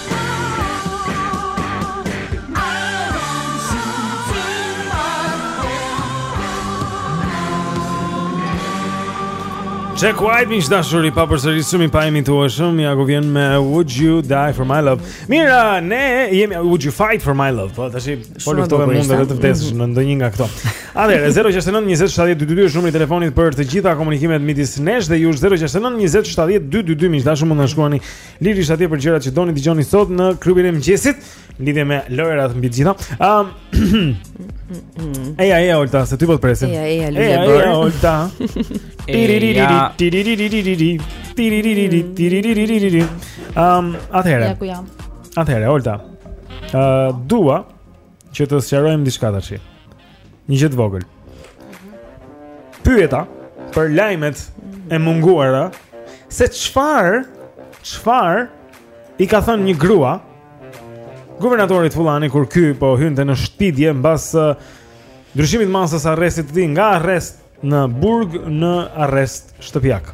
Speaker 1: Jack White miq të dashur i papërsëritshmi i paimitueshëm, ja ku vjen me Would You Die For My Love. Mirë, ne kemi Would You Fight For My Love, po tash po luftove mund edhe të vdesësh në ndonjë nga këto. Atëherë 069 20 70 222 është numri i telefonit për të gjitha komunikimet midis nesh dhe ju 069 20 70 222 miq të dashur mund të shkruani Lirisht atje për gjërat që do dëgjoni sot në klubin e mëngjesit, lidhje me lojërat mbi të gjitha. Ëm. Eja, eja, Olta, se ti po të presim.
Speaker 2: Eja, eja, Lule
Speaker 1: Eja, eja, Olta. Ëm, atëherë.
Speaker 4: Ja ku jam.
Speaker 1: Atëherë, Olta. Ë, dua Që të sqarojmë diçka tash. Një gjë të vogël. Pyeta për lajmet e munguara se çfarë çfarë i ka thënë një grua guvernatorit Fullani kur ky po hynte në shtëpi dje mbas uh, ndryshimit të masës së arrestit të tij nga arrest në burg në arrest shtëpiak.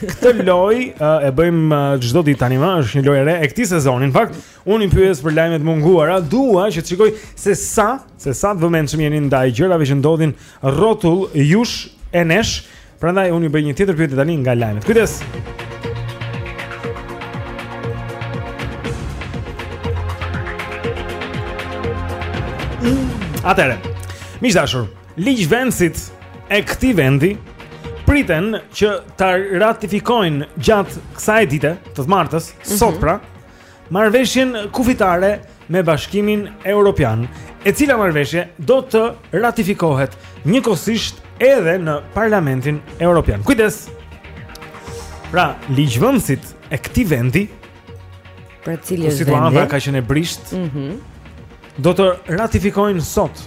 Speaker 1: Këtë lojë uh, e bëjmë çdo uh, ditë tani më, është një lojë e re e këtij sezoni. Në fakt, unë ju pyes për lajmet e munguara, dua që të shikoj se sa, se sa të vëmendshëm jeni ndaj gjërave që ndodhin rrotull jush e nesh. Prandaj unë ju bëj një tjetër pyetje tani nga lajmet. Kujdes. Atëre. Miq të dashur. ligjvendësit e këtij vendi priten që ta ratifikojnë gjatë kësaj dite, të martës, mm -hmm. sot pra, marrëveshjen kufitare me Bashkimin Evropian, e cila marrëveshje do të ratifikohet njëkohësisht edhe në Parlamentin Evropian. Kujdes. Pra, ligjvendësit e këtij vendi,
Speaker 2: pra cili është vendi, situata
Speaker 1: ka qenë e brishtë.
Speaker 2: Mhm.
Speaker 1: Mm do të ratifikojnë sot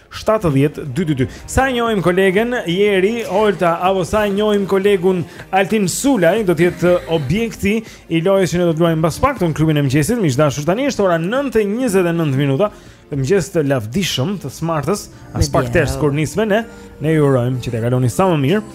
Speaker 2: 70 222.
Speaker 1: Sa e njohim kolegen Jeriolta apo sa e njohim kolegun Altin Sulaj do të jetë objekti i lojës që ne do të luajmë mbas pak në klubin e mëngjesit. Miq të dashur tani është ora 9:29 minuta. Këtë mëngjes të lavdishëm, të
Speaker 2: së
Speaker 1: martës,
Speaker 2: aspak
Speaker 1: ters kur nis me ne. Ne ju urojmë që ta kaloni sa më mirë.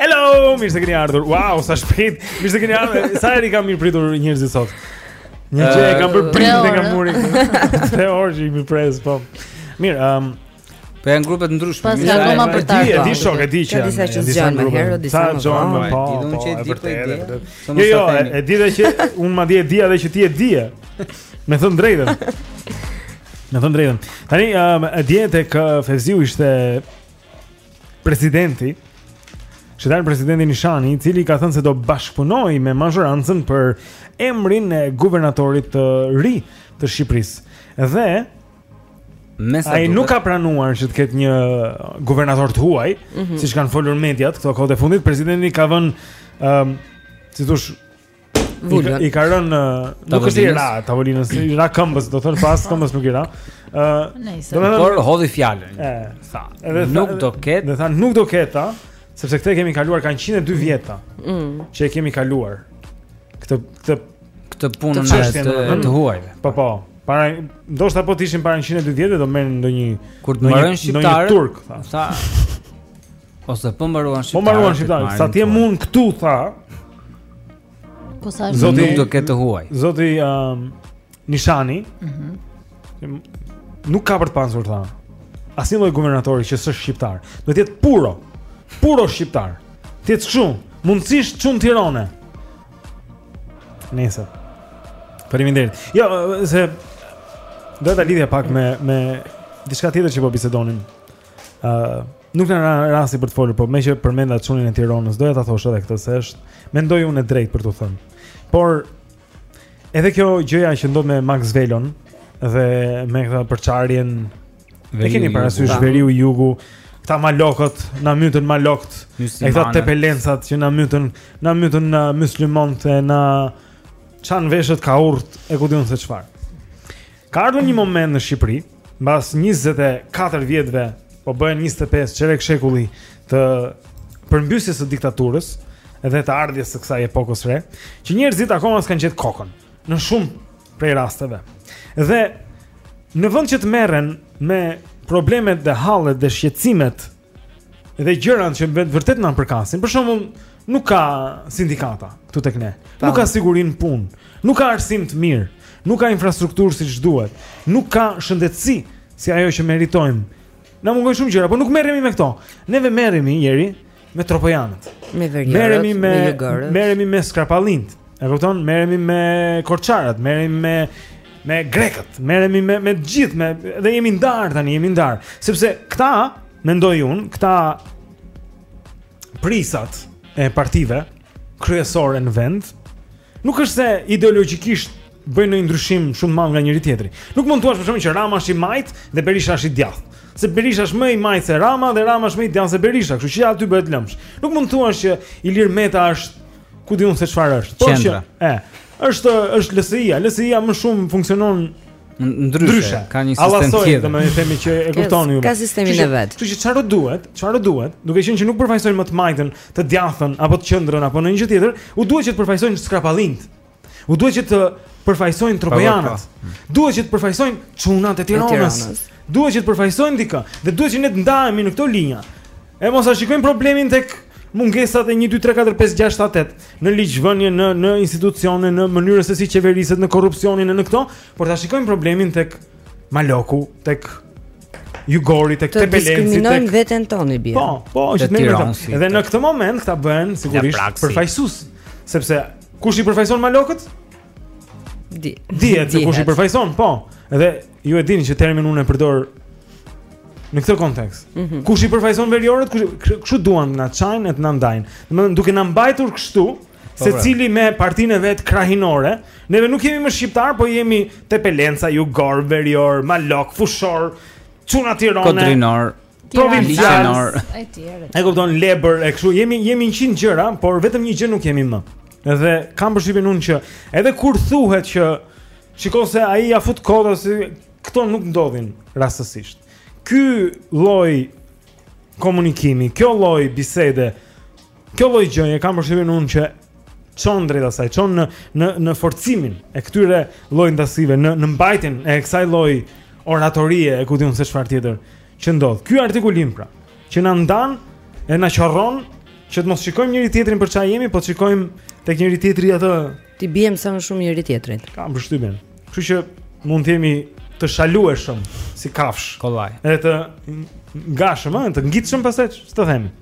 Speaker 16: Hello,
Speaker 1: mirë se keni ardhur. Wow, sa shpejt. Mirë se keni ardhur. Sa herë kam mirëpritur njerëzit sot. Një gjë e kam bërë
Speaker 4: pritë
Speaker 1: nga muri. Tre orë që i mirëpres, po. Mirë, ëm um,
Speaker 3: Po janë grupe të ndryshme.
Speaker 4: Pas ka
Speaker 3: goma
Speaker 4: për ta.
Speaker 1: E
Speaker 4: di,
Speaker 1: di shok, e di që.
Speaker 2: Ka disa që
Speaker 1: zgjohen
Speaker 2: më herët, disa më
Speaker 1: zgjon më po.
Speaker 3: Di unë që di po e
Speaker 1: Jo, jo, e di dhe që unë madje e di edhe që ti e di. Me thënë drejtën. Me thënë drejtën. Tani um, e di tek Fevziu ishte presidenti. Qytetar presidenti Nishani, i cili ka thënë se do bashkëpunoj me mazhorancën për emrin e guvernatorit të ri të Shqipërisë. Dhe
Speaker 3: Mesa
Speaker 1: Ai nuk ka pranuar që të ketë një guvernator të huaj,
Speaker 2: mm -hmm.
Speaker 1: siç kanë folur mediat këto kohë të fundit, presidenti ka vënë ëm um, si të thuash
Speaker 2: vulën.
Speaker 1: I ka rënë nuk është i ra tavolinës, i ra këmbës, domethënë as këmbës nuk i ra. Ë, uh,
Speaker 3: por hodhi fjalën.
Speaker 1: E,
Speaker 3: tha.
Speaker 1: Edhe
Speaker 3: nuk do ketë.
Speaker 1: Domethënë nuk do ketë, a? Sepse këtë e kemi kaluar kanë 102 vjet tha.
Speaker 2: Mm.
Speaker 1: Që e kemi kaluar. Këtë këtë
Speaker 3: këtë
Speaker 1: punë
Speaker 3: në
Speaker 1: çështje
Speaker 3: të,
Speaker 1: të,
Speaker 3: të huajve.
Speaker 1: Po po. Para ndoshta po të ishin para 102 vjetëve do merrnin ndonjë
Speaker 3: kur të mbarojnë shqiptarët.
Speaker 1: Ndonjë turk, tha.
Speaker 3: Tha. Ose po mbaruan shqiptarët.
Speaker 1: Po mbaruan shqiptarët. Sa të
Speaker 3: jem
Speaker 1: unë këtu tha.
Speaker 4: Po sa
Speaker 1: zoti
Speaker 3: nuk do ketë të huaj.
Speaker 1: Zoti um, Nishani.
Speaker 4: Mhm.
Speaker 1: Mm nuk ka për të pasur tha. Asnjë lloj guvernatori që s'është shqiptar. Do të jetë puro. Puro shqiptar. Të jetë çun, mundësisht çun Tirane. Nëse. Faleminderit. Jo, se doja ta lidhja pak me me diçka tjetër që po bisedonim. Ë, uh, nuk na ra rasti për të folur, por meqë përmenda çunin e Tironës, doja ta thoja edhe këtë se është mendoj unë e drejtë për t'u thënë. Por edhe kjo gjëja që ndodhi me Maks Velon dhe me këtë përçarjen E keni parasysh veriu jugu, këta malokët, na mytën malokët, e këta tepelenasit që na mytën, na mytën myslimanët e na çanë veshët kaurrët e ku di unë se çfarë. Ka ardhur një moment në Shqipëri, mbas 24 vjetëve, po bëhen 25 çerek shekulli të përmbysjes së diktaturës dhe të ardhjes së kësaj epokës re, që njerëzit akoma s'kan gjetë kokën në shumë prej rasteve. Dhe në vend që të merren me problemet dhe hallet dhe shqetësimet dhe gjërat që vërtet na përkasin. Për shembull, nuk ka sindikata këtu tek ne. Nuk ka siguri në punë, nuk ka arsim të mirë, nuk ka infrastrukturë siç duhet, nuk ka shëndetësi si ajo që meritojmë. Na mungojnë shumë gjëra, por nuk merremi me këto. Neve merremi njëri me tropojanët.
Speaker 2: Me veriorët,
Speaker 1: merremi me,
Speaker 2: me jugorët.
Speaker 1: Merremi me skrapallinjtë. E kupton? Merremi me korçarat, merremi me me grekët, merremi me me të gjithë, me dhe jemi ndar tani, jemi ndar, sepse këta mendoj unë, këta prijësat e partive kryesore në vend, nuk është se ideologjikisht bëjnë një ndryshim shumë të madh nga njëri tjetri. Nuk mund të thuash për shembull që Rama është i majt dhe Berisha është i djathtë. Se Berisha është më i majt se Rama dhe Rama është më i djathtë se Berisha, kështu që aty bëhet lëmsh. Nuk mund të thuash që Ilir Meta është ku di unë se çfarë është. Por që, e, është është LSI-ja, LSI-ja më shumë funksionon
Speaker 3: ndryshe, ka një sistem tjetër.
Speaker 1: Allasoj, të themi që e kuptoni ju.
Speaker 2: Ka sistemin e vet.
Speaker 1: Kështu që çfarë duhet? Çfarë duhet? Duke qenë që nuk përfaqësojnë më të majtën, të djathtën apo të qendrën apo ndonjë gjë tjetër, u duhet që të përfaqësojnë skrapallint. U duhet që të përfaqësojnë tropojanët. Duhet që të përfaqësojnë çunat e Tiranës. Duhet që të përfaqësojnë dikë dhe duhet që ne të ndahemi në këto linja. E mos e shikojmë problemin tek mungesat e 1 2 3 4 5 6 7 8 në ligjvënie në në institucione në mënyrën se si qeveriset në korrupsionin e në këto, por ta shikojmë problemin tek Maloku, tek Jugori tek
Speaker 2: Tepelensi,
Speaker 1: tek
Speaker 2: diskriminojnë veten tonë bie.
Speaker 1: Po, po, është
Speaker 3: më
Speaker 1: mirë. Dhe në këtë moment këta bëhen sigurisht përfaqësues, sepse Kush i përfaqëson Malokët?
Speaker 2: Di.
Speaker 1: Dihet se kush i përfaqëson, po. Edhe ju e dini që termin unë e përdor në këtë kontekst.
Speaker 2: Mm -hmm.
Speaker 1: Kush i përfaqëson veriorët, kush kështu duan të na çajnë e të na ndajnë. Domethënë duke na mbajtur kështu,
Speaker 3: po, pra.
Speaker 1: secili me partinë e vet krahinore, neve nuk jemi më shqiptar, po jemi Tepelensa, Jugor, Verior, Malok, Fushor, Çuna Tirone.
Speaker 3: Kodrinor.
Speaker 1: provincial
Speaker 3: etj.
Speaker 4: E
Speaker 1: kupton lebër e kështu jemi jemi 100 gjëra, por vetëm një gjë nuk jemi më. Edhe kam përshtypjen unë që edhe kur thuhet që shiko se ai ia fut kot ose këto nuk ndodhin rastësisht. Ky lloj komunikimi, kjo lloj bisede Kjo lloj gjëje kam përshtypjen unë që çon drejt asaj, çon në në në forcimin e këtyre lloj ndasive në në mbajtjen e kësaj lloj oratorie e ku di unë se çfarë tjetër që ndodh. Ky artikulim pra, që na ndan e na qorron
Speaker 23: që të mos shikojmë njëri tjetrin për çfarë jemi, po të shikojmë tek njëri tjetri atë
Speaker 24: t'i biem sa më shumë njëri tjetrit.
Speaker 23: Kam përshtypjen. Kështu që mund të jemi të shalueshëm si kafshë.
Speaker 3: Kollaj.
Speaker 23: Edhe të ngashëm, ëh, të ngjitshëm pastaj, ç'të themi.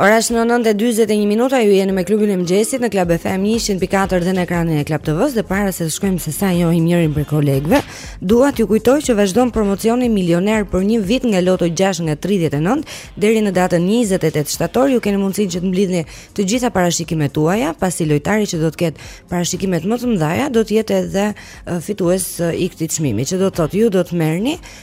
Speaker 10: Ora është 9:41 minuta, ju jeni me klubin e mëngjesit në Club FM 104 dhe në ekranin e Club TV-s dhe para se të shkojmë t'ju a japim linjën kolegëve, dua t'ju kujtoj që vazhdon promocioni milioner për një vit nga Loto 6 nga 39 deri në datën 28 shtator, ju keni mundësinë që të mblidhni të gjitha parashikimet tuaja, pasi lojtari që do të ketë parashikimet më të mëdha do të jetë edhe fitues i këtij çmimi, që do të thotë ju do të merrni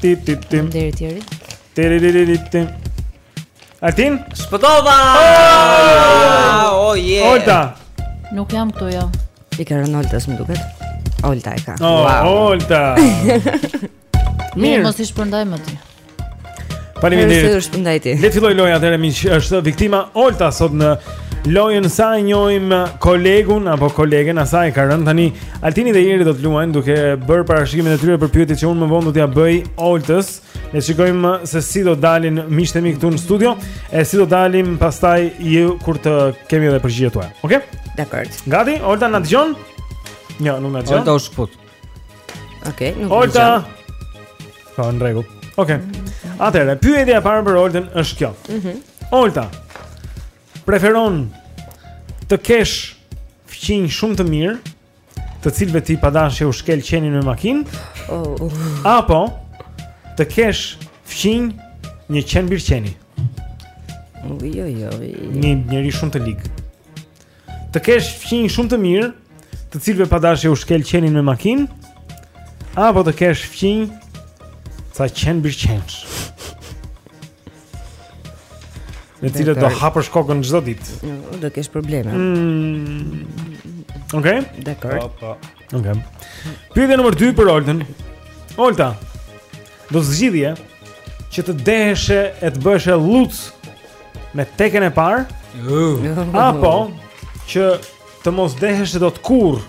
Speaker 23: Tip tip tim.
Speaker 4: Deri tjeri.
Speaker 23: Deri deri deri tim.
Speaker 1: Artin?
Speaker 3: Shpëtova! Oh, yeah.
Speaker 1: Olta.
Speaker 4: Nuk jam këtu jo.
Speaker 2: I ka rënë Oltës më duket. Olta e ka.
Speaker 1: Oh, wow. Olta.
Speaker 4: Mirë, mos i shpërndaj më ti.
Speaker 1: Faleminderit.
Speaker 2: Është ndaj ti.
Speaker 1: Le të fillojë loja atëherë miq, është viktima Olta sot në lojën sa e njohim kolegun apo kolegen asaj ka rënë tani Altini dhe Eri do të luajnë duke bërë parashikimin e tyre për pyetjet që unë më vonë do t'ia bëj Oltës. Le të shikojmë se si do dalin miqtë e mi këtu në studio e si do dalim pastaj ju kur të kemi edhe përgjigjet tuaja. Okej?
Speaker 2: Okay? Dakord.
Speaker 1: Gati? Olta na dëgjon? Jo, nuk na dëgjon.
Speaker 3: Olta u shkëput.
Speaker 2: Okej, okay,
Speaker 1: nuk
Speaker 2: dëgjon. Olta.
Speaker 1: Po në rregull. Okej. Okay. Atëherë, pyetja e parë për Oltën është kjo.
Speaker 2: Mhm.
Speaker 1: Mm Olta. Preferon të kesh fqinj shumë të mirë, të cilëve ti pa dashje u shkel qenin me makinë?
Speaker 2: Oh.
Speaker 1: Apo të kesh fqinj një qen bir
Speaker 2: qeni? Jo, jo, jo.
Speaker 1: Një njeri shumë të lig. Të kesh fqinj shumë të mirë, të cilëve pa dashje u shkel qenin me makinë, apo të kesh fqinj ca qen bir qensh. Me të cilët do hapësh kokën çdo ditë.
Speaker 2: Do kesh probleme.
Speaker 1: Mm. Okej.
Speaker 2: Okay? Dakord.
Speaker 1: Po, po. Okej. Okay. Pyetja nr. 2 për Oltën. Olta. Do të zgjidhje që të deheshe e të bëheshe lluc me teken e parë? Uh. Apo që të mos deheshe dot kurr?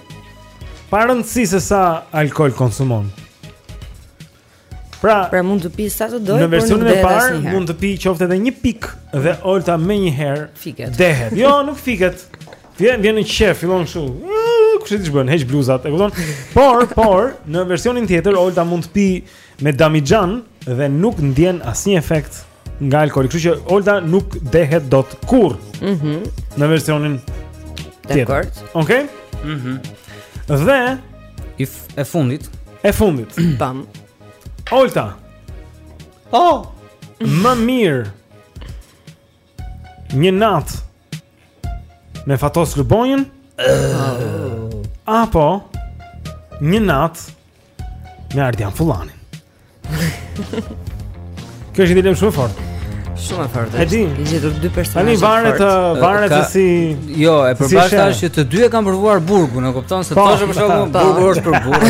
Speaker 1: Pa rëndësi se sa alkool konsumon. Pra,
Speaker 2: pra mund të pijë sa të
Speaker 1: dojë,
Speaker 2: por në
Speaker 1: versionin e parë mund të pijë qoftë edhe një pikë dhe Olta menjëherë
Speaker 2: fiket.
Speaker 1: Dehet. Jo, nuk fiket. Vjen vjen në qejf, fillon kështu. Kush e di ç'bën, heq bluzat, e kupton? Por, por në versionin tjetër Olta mund të pijë me damixhanë dhe nuk ndjen asnjë efekt nga alkooli. Kështu që Olta nuk dehet dot kurrë.
Speaker 2: Mhm.
Speaker 1: Mm në versionin tjetër. Okej? Okay?
Speaker 3: Mhm.
Speaker 1: Mm dhe
Speaker 3: i e fundit,
Speaker 1: e fundit.
Speaker 2: Pam.
Speaker 1: Olta.
Speaker 3: Oh,
Speaker 1: më mirë Një natë me Fatos Lubonjën Apo një natë me Ardian Fullanin Kjo është një dilemë shumë e fortë
Speaker 2: Shumë e fortë
Speaker 1: E di
Speaker 2: i gjetur dy personazhe
Speaker 1: Tani varet, varet
Speaker 3: ka...
Speaker 1: si
Speaker 3: Jo, e përbashkëta është që të dy e kanë provuar burgun e kupton se
Speaker 1: po.
Speaker 3: të thuash për
Speaker 1: shembull
Speaker 3: burgu është për burra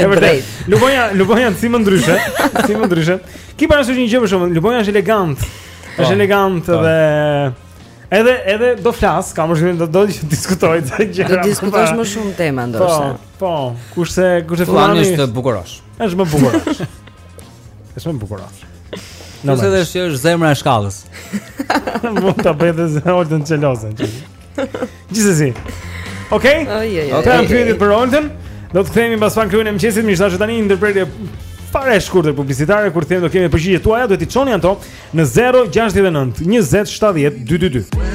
Speaker 1: E vërtetë Lubonja, Lubonja si më ndryshe Si më ndryshe Ki parasysh një gjë për shembull Lubonja është elegant Është
Speaker 3: po.
Speaker 1: elegant
Speaker 3: po.
Speaker 1: dhe edhe edhe do flas, kam vështirë do do të diskutoj të gjëra.
Speaker 2: Do diskutosh më shumë tema ndoshta.
Speaker 1: Po, po, kurse kurse
Speaker 3: Fullani është bukurosh.
Speaker 1: Është më bukurosh. Është më bukurosh.
Speaker 3: Nëse dhe është zemra e shkallës.
Speaker 1: Mund ta bëj edhe zemrën xheloze. Gjithsesi. Okej.
Speaker 2: Okay?
Speaker 1: Okej. pyetjet për Oltën. Do të kthehemi pas pak klubi i mëngjesit, miq të dashur tani ndërprerje fare e shkurtër publicitare kur të kthehemi do kemi përgjigjet tuaja, duhet t'i çoni ato në 069 20 70 222.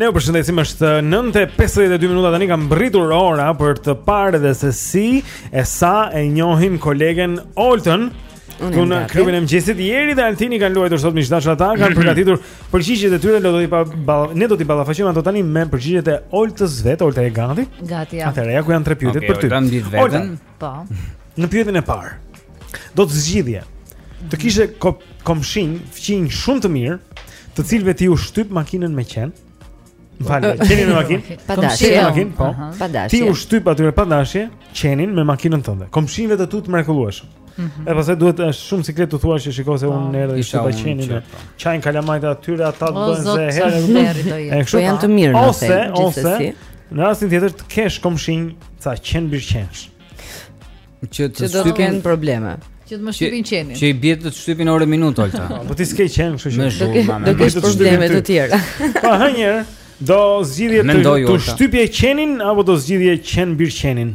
Speaker 1: Ne u përshëndesim, është 9:52 minuta tani ka mbërritur ora për të parë dhe se si e sa e njohim kolegen Oltën.
Speaker 2: Unë
Speaker 1: në klubin e mëngjesit Jeri dhe Altini kanë luajtur sot miq të dashur ata kanë përgatitur përgjigjet e tyre do t'i pa ne do t'i ballafaqojmë ato tani me përgjigjet e Oltës vetë Olta je gati.
Speaker 4: Gati ja.
Speaker 1: Atëherë ja ku janë tre pyetjet
Speaker 3: okay,
Speaker 1: për ty.
Speaker 3: Olta
Speaker 4: Po.
Speaker 1: Në pyetjen e parë. Do të zgjidhje. Të kishe ko komshinj, fqinj shumë të mirë, të cilëve ti u shtyp makinën me qen. Falë, qenin me makinë.
Speaker 2: Pa dashje.
Speaker 1: Me makinë, po.
Speaker 2: Pa dashje.
Speaker 1: Ti u shtyp atyre pa dashje, qenin me makinën tënde. Komshinëve të tu të mrekullueshëm.
Speaker 4: Mm -hmm.
Speaker 1: E pastaj duhet është shumë siklet të thua se shiko se unë po. erdhi
Speaker 3: i
Speaker 1: shtypa qenin. Qajnë kalamajtë aty ata të bëjnë se herë.
Speaker 2: Po janë të mirë nëse
Speaker 1: ose ose në rastin tjetër të kesh komshinj Ca qen
Speaker 3: bir qensh.
Speaker 2: Që të
Speaker 3: shtypin,
Speaker 2: probleme.
Speaker 4: Që të më shtypin qenin.
Speaker 3: Që i bie të shtypin orë minutë Olta.
Speaker 1: Po, po ti s'ke qen, kështu që.
Speaker 2: Do ke do
Speaker 1: ke
Speaker 2: probleme të tjera.
Speaker 1: Po hë një herë. Do zgjidhje të të shtypje qenin apo do zgjidhje qen
Speaker 4: bir qenin?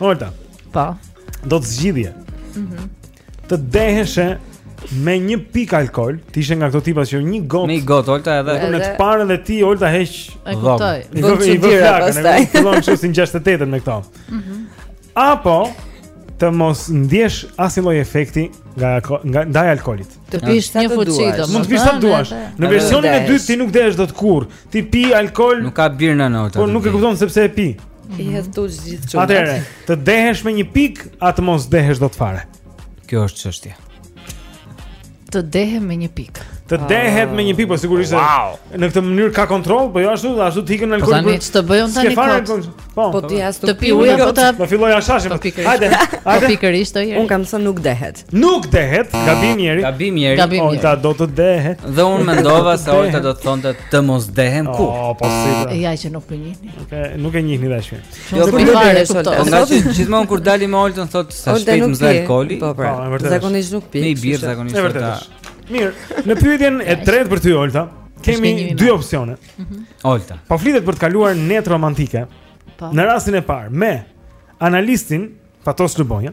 Speaker 3: Olta.
Speaker 4: Po.
Speaker 1: Do të zgjidhje.
Speaker 4: Mhm.
Speaker 1: Mm të deheshe me një pikë alkool, të ishe nga këto tipa që një gotë.
Speaker 3: Me një gotë Olta edhe.
Speaker 1: Edhe në të parën dhe ti Olta heq.
Speaker 4: E kuptoj.
Speaker 2: Do
Speaker 1: të dira
Speaker 2: pastaj.
Speaker 1: Ne fillon kështu si 68-ën me këto.
Speaker 4: Mhm.
Speaker 1: Mm Apo të mos ndjesh asnjë lloj efekti nga nga ndaj alkoolit.
Speaker 4: Të pish sa të duash.
Speaker 1: Mund të pish sa të duash. Në versionin e dytë ti nuk dehesh dot kurrë. Ti pi alkol.
Speaker 3: Nuk ka bir në nota.
Speaker 1: Po nuk e kupton sepse e pi.
Speaker 2: Ti hedh tu gjithë çfarë.
Speaker 1: Atëre, të dehesh me një pikë, a të mos dehesh dot fare.
Speaker 3: Kjo është çështja.
Speaker 4: Të dehem me një pikë.
Speaker 1: Të dehet me një pikë, po sigurisht.
Speaker 3: Wow.
Speaker 1: Në këtë mënyrë ka kontroll, po jo ashtu, ashtu të ikën alkooli.
Speaker 4: Po ç'të bëjon tani kot?
Speaker 1: Po,
Speaker 2: po ti as
Speaker 4: të pi ujë apo ta.
Speaker 1: Po filloj ashashim. Hajde. Hajde.
Speaker 4: Pikërisht ai.
Speaker 2: Unë kam thënë nuk dehet.
Speaker 1: Nuk dehet, gabim Jeri.
Speaker 3: Gabim Jeri.
Speaker 4: Gabim Jeri.
Speaker 1: Olta do të dehet.
Speaker 3: Dhe unë mendova se Olta do të thonte të mos dehem kurrë.
Speaker 1: Oh, po si.
Speaker 4: Ja që nuk më njihni.
Speaker 1: Nuk e nuk e njihni tash.
Speaker 3: Jo, po nuk
Speaker 2: e
Speaker 4: kuptoj.
Speaker 3: Ngaqë gjithmonë kur dalim me Oltën thotë
Speaker 2: se
Speaker 3: shpejt më zë alkooli.
Speaker 2: Po, pra.
Speaker 1: po
Speaker 2: zakonisht nuk pi.
Speaker 3: Ne i
Speaker 2: bir
Speaker 3: zakonisht.
Speaker 1: Është vërtet. Mirë, në pyetjen e tretë për ty Olta, kemi dy opsione. Mhm.
Speaker 3: Olta.
Speaker 1: Po flitet për të kaluar net romantike.
Speaker 4: Po.
Speaker 1: Në rastin e parë me analistin Fatos Lubonja.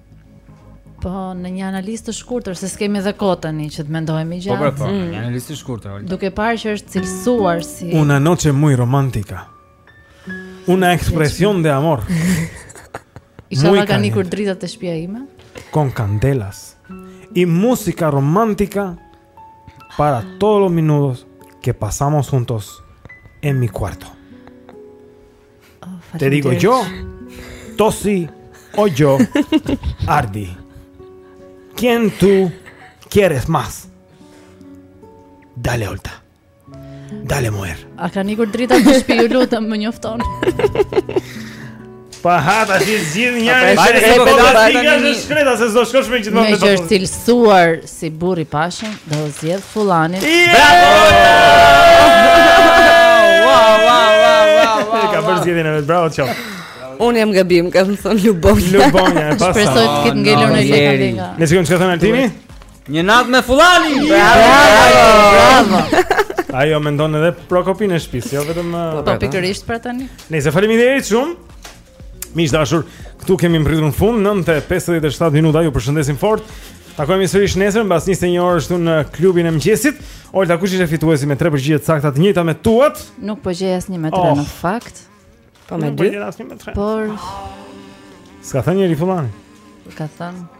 Speaker 1: Po,
Speaker 4: në një analizë të shkurtër, se s'kemi dhe kohë tani që të mendojmë
Speaker 3: gjatë. Po,
Speaker 4: po,
Speaker 3: po, mm. një analizë të shkurtër. Olta.
Speaker 4: Duke parë që është cilësuar si
Speaker 1: Una noche muy romantika. Una expresión de amor.
Speaker 4: Ishalla
Speaker 1: kanë
Speaker 4: ikur dritat te shpia ime?
Speaker 1: Con candelas. I musika romantika para todos los minutos que pasamos juntos en mi cuarto.
Speaker 4: Oh,
Speaker 1: Te digo gjo Tosi O gjo Ardi Kien tu Kieres mas Dale olta Dale muer
Speaker 4: A kanë ikur dritat te shpia ju lutëm më njofton
Speaker 1: Pa ha ta si zgjidh një
Speaker 3: anë.
Speaker 1: Ai
Speaker 3: ka
Speaker 1: një
Speaker 3: pedal
Speaker 1: të shkreta se s'do shkosh me gjithmonë
Speaker 4: me. Është cilësuar Si burrë i pashëm do të zgjedh Fullanin.
Speaker 1: Ka bërë zgjedhjen e vet, bravo çau.
Speaker 2: Unë jam gabim, kam thënë Lubonja.
Speaker 1: Lubonja pastaj.
Speaker 4: Shpresoj të ketë ngelur në lekë.
Speaker 1: Ne shikojmë çka thon Altini.
Speaker 3: Një natë me Fullanin.
Speaker 4: Bravo. Bravo.
Speaker 1: Ajo mendon edhe prokopinë e shtëpisë, jo vetëm Po,
Speaker 4: po pikërisht për tani.
Speaker 1: Nëse faleminderit shumë. Miq të dashur, këtu kemi mbritur në fund 9:57 minuta. Ju përshëndesim fort. Takohemi sërish nesër mbas 21 orësh këtu në klubin e mëngjesit. Olta kush ishte fituesi me tre përgjigje të sakta të njëjta me tuat?
Speaker 4: Nuk po gjej asnjë me tre
Speaker 1: oh.
Speaker 4: në fakt.
Speaker 2: Po me dy.
Speaker 1: Po
Speaker 4: Por
Speaker 1: s'ka thënë njeri Fullani.
Speaker 4: Ka thënë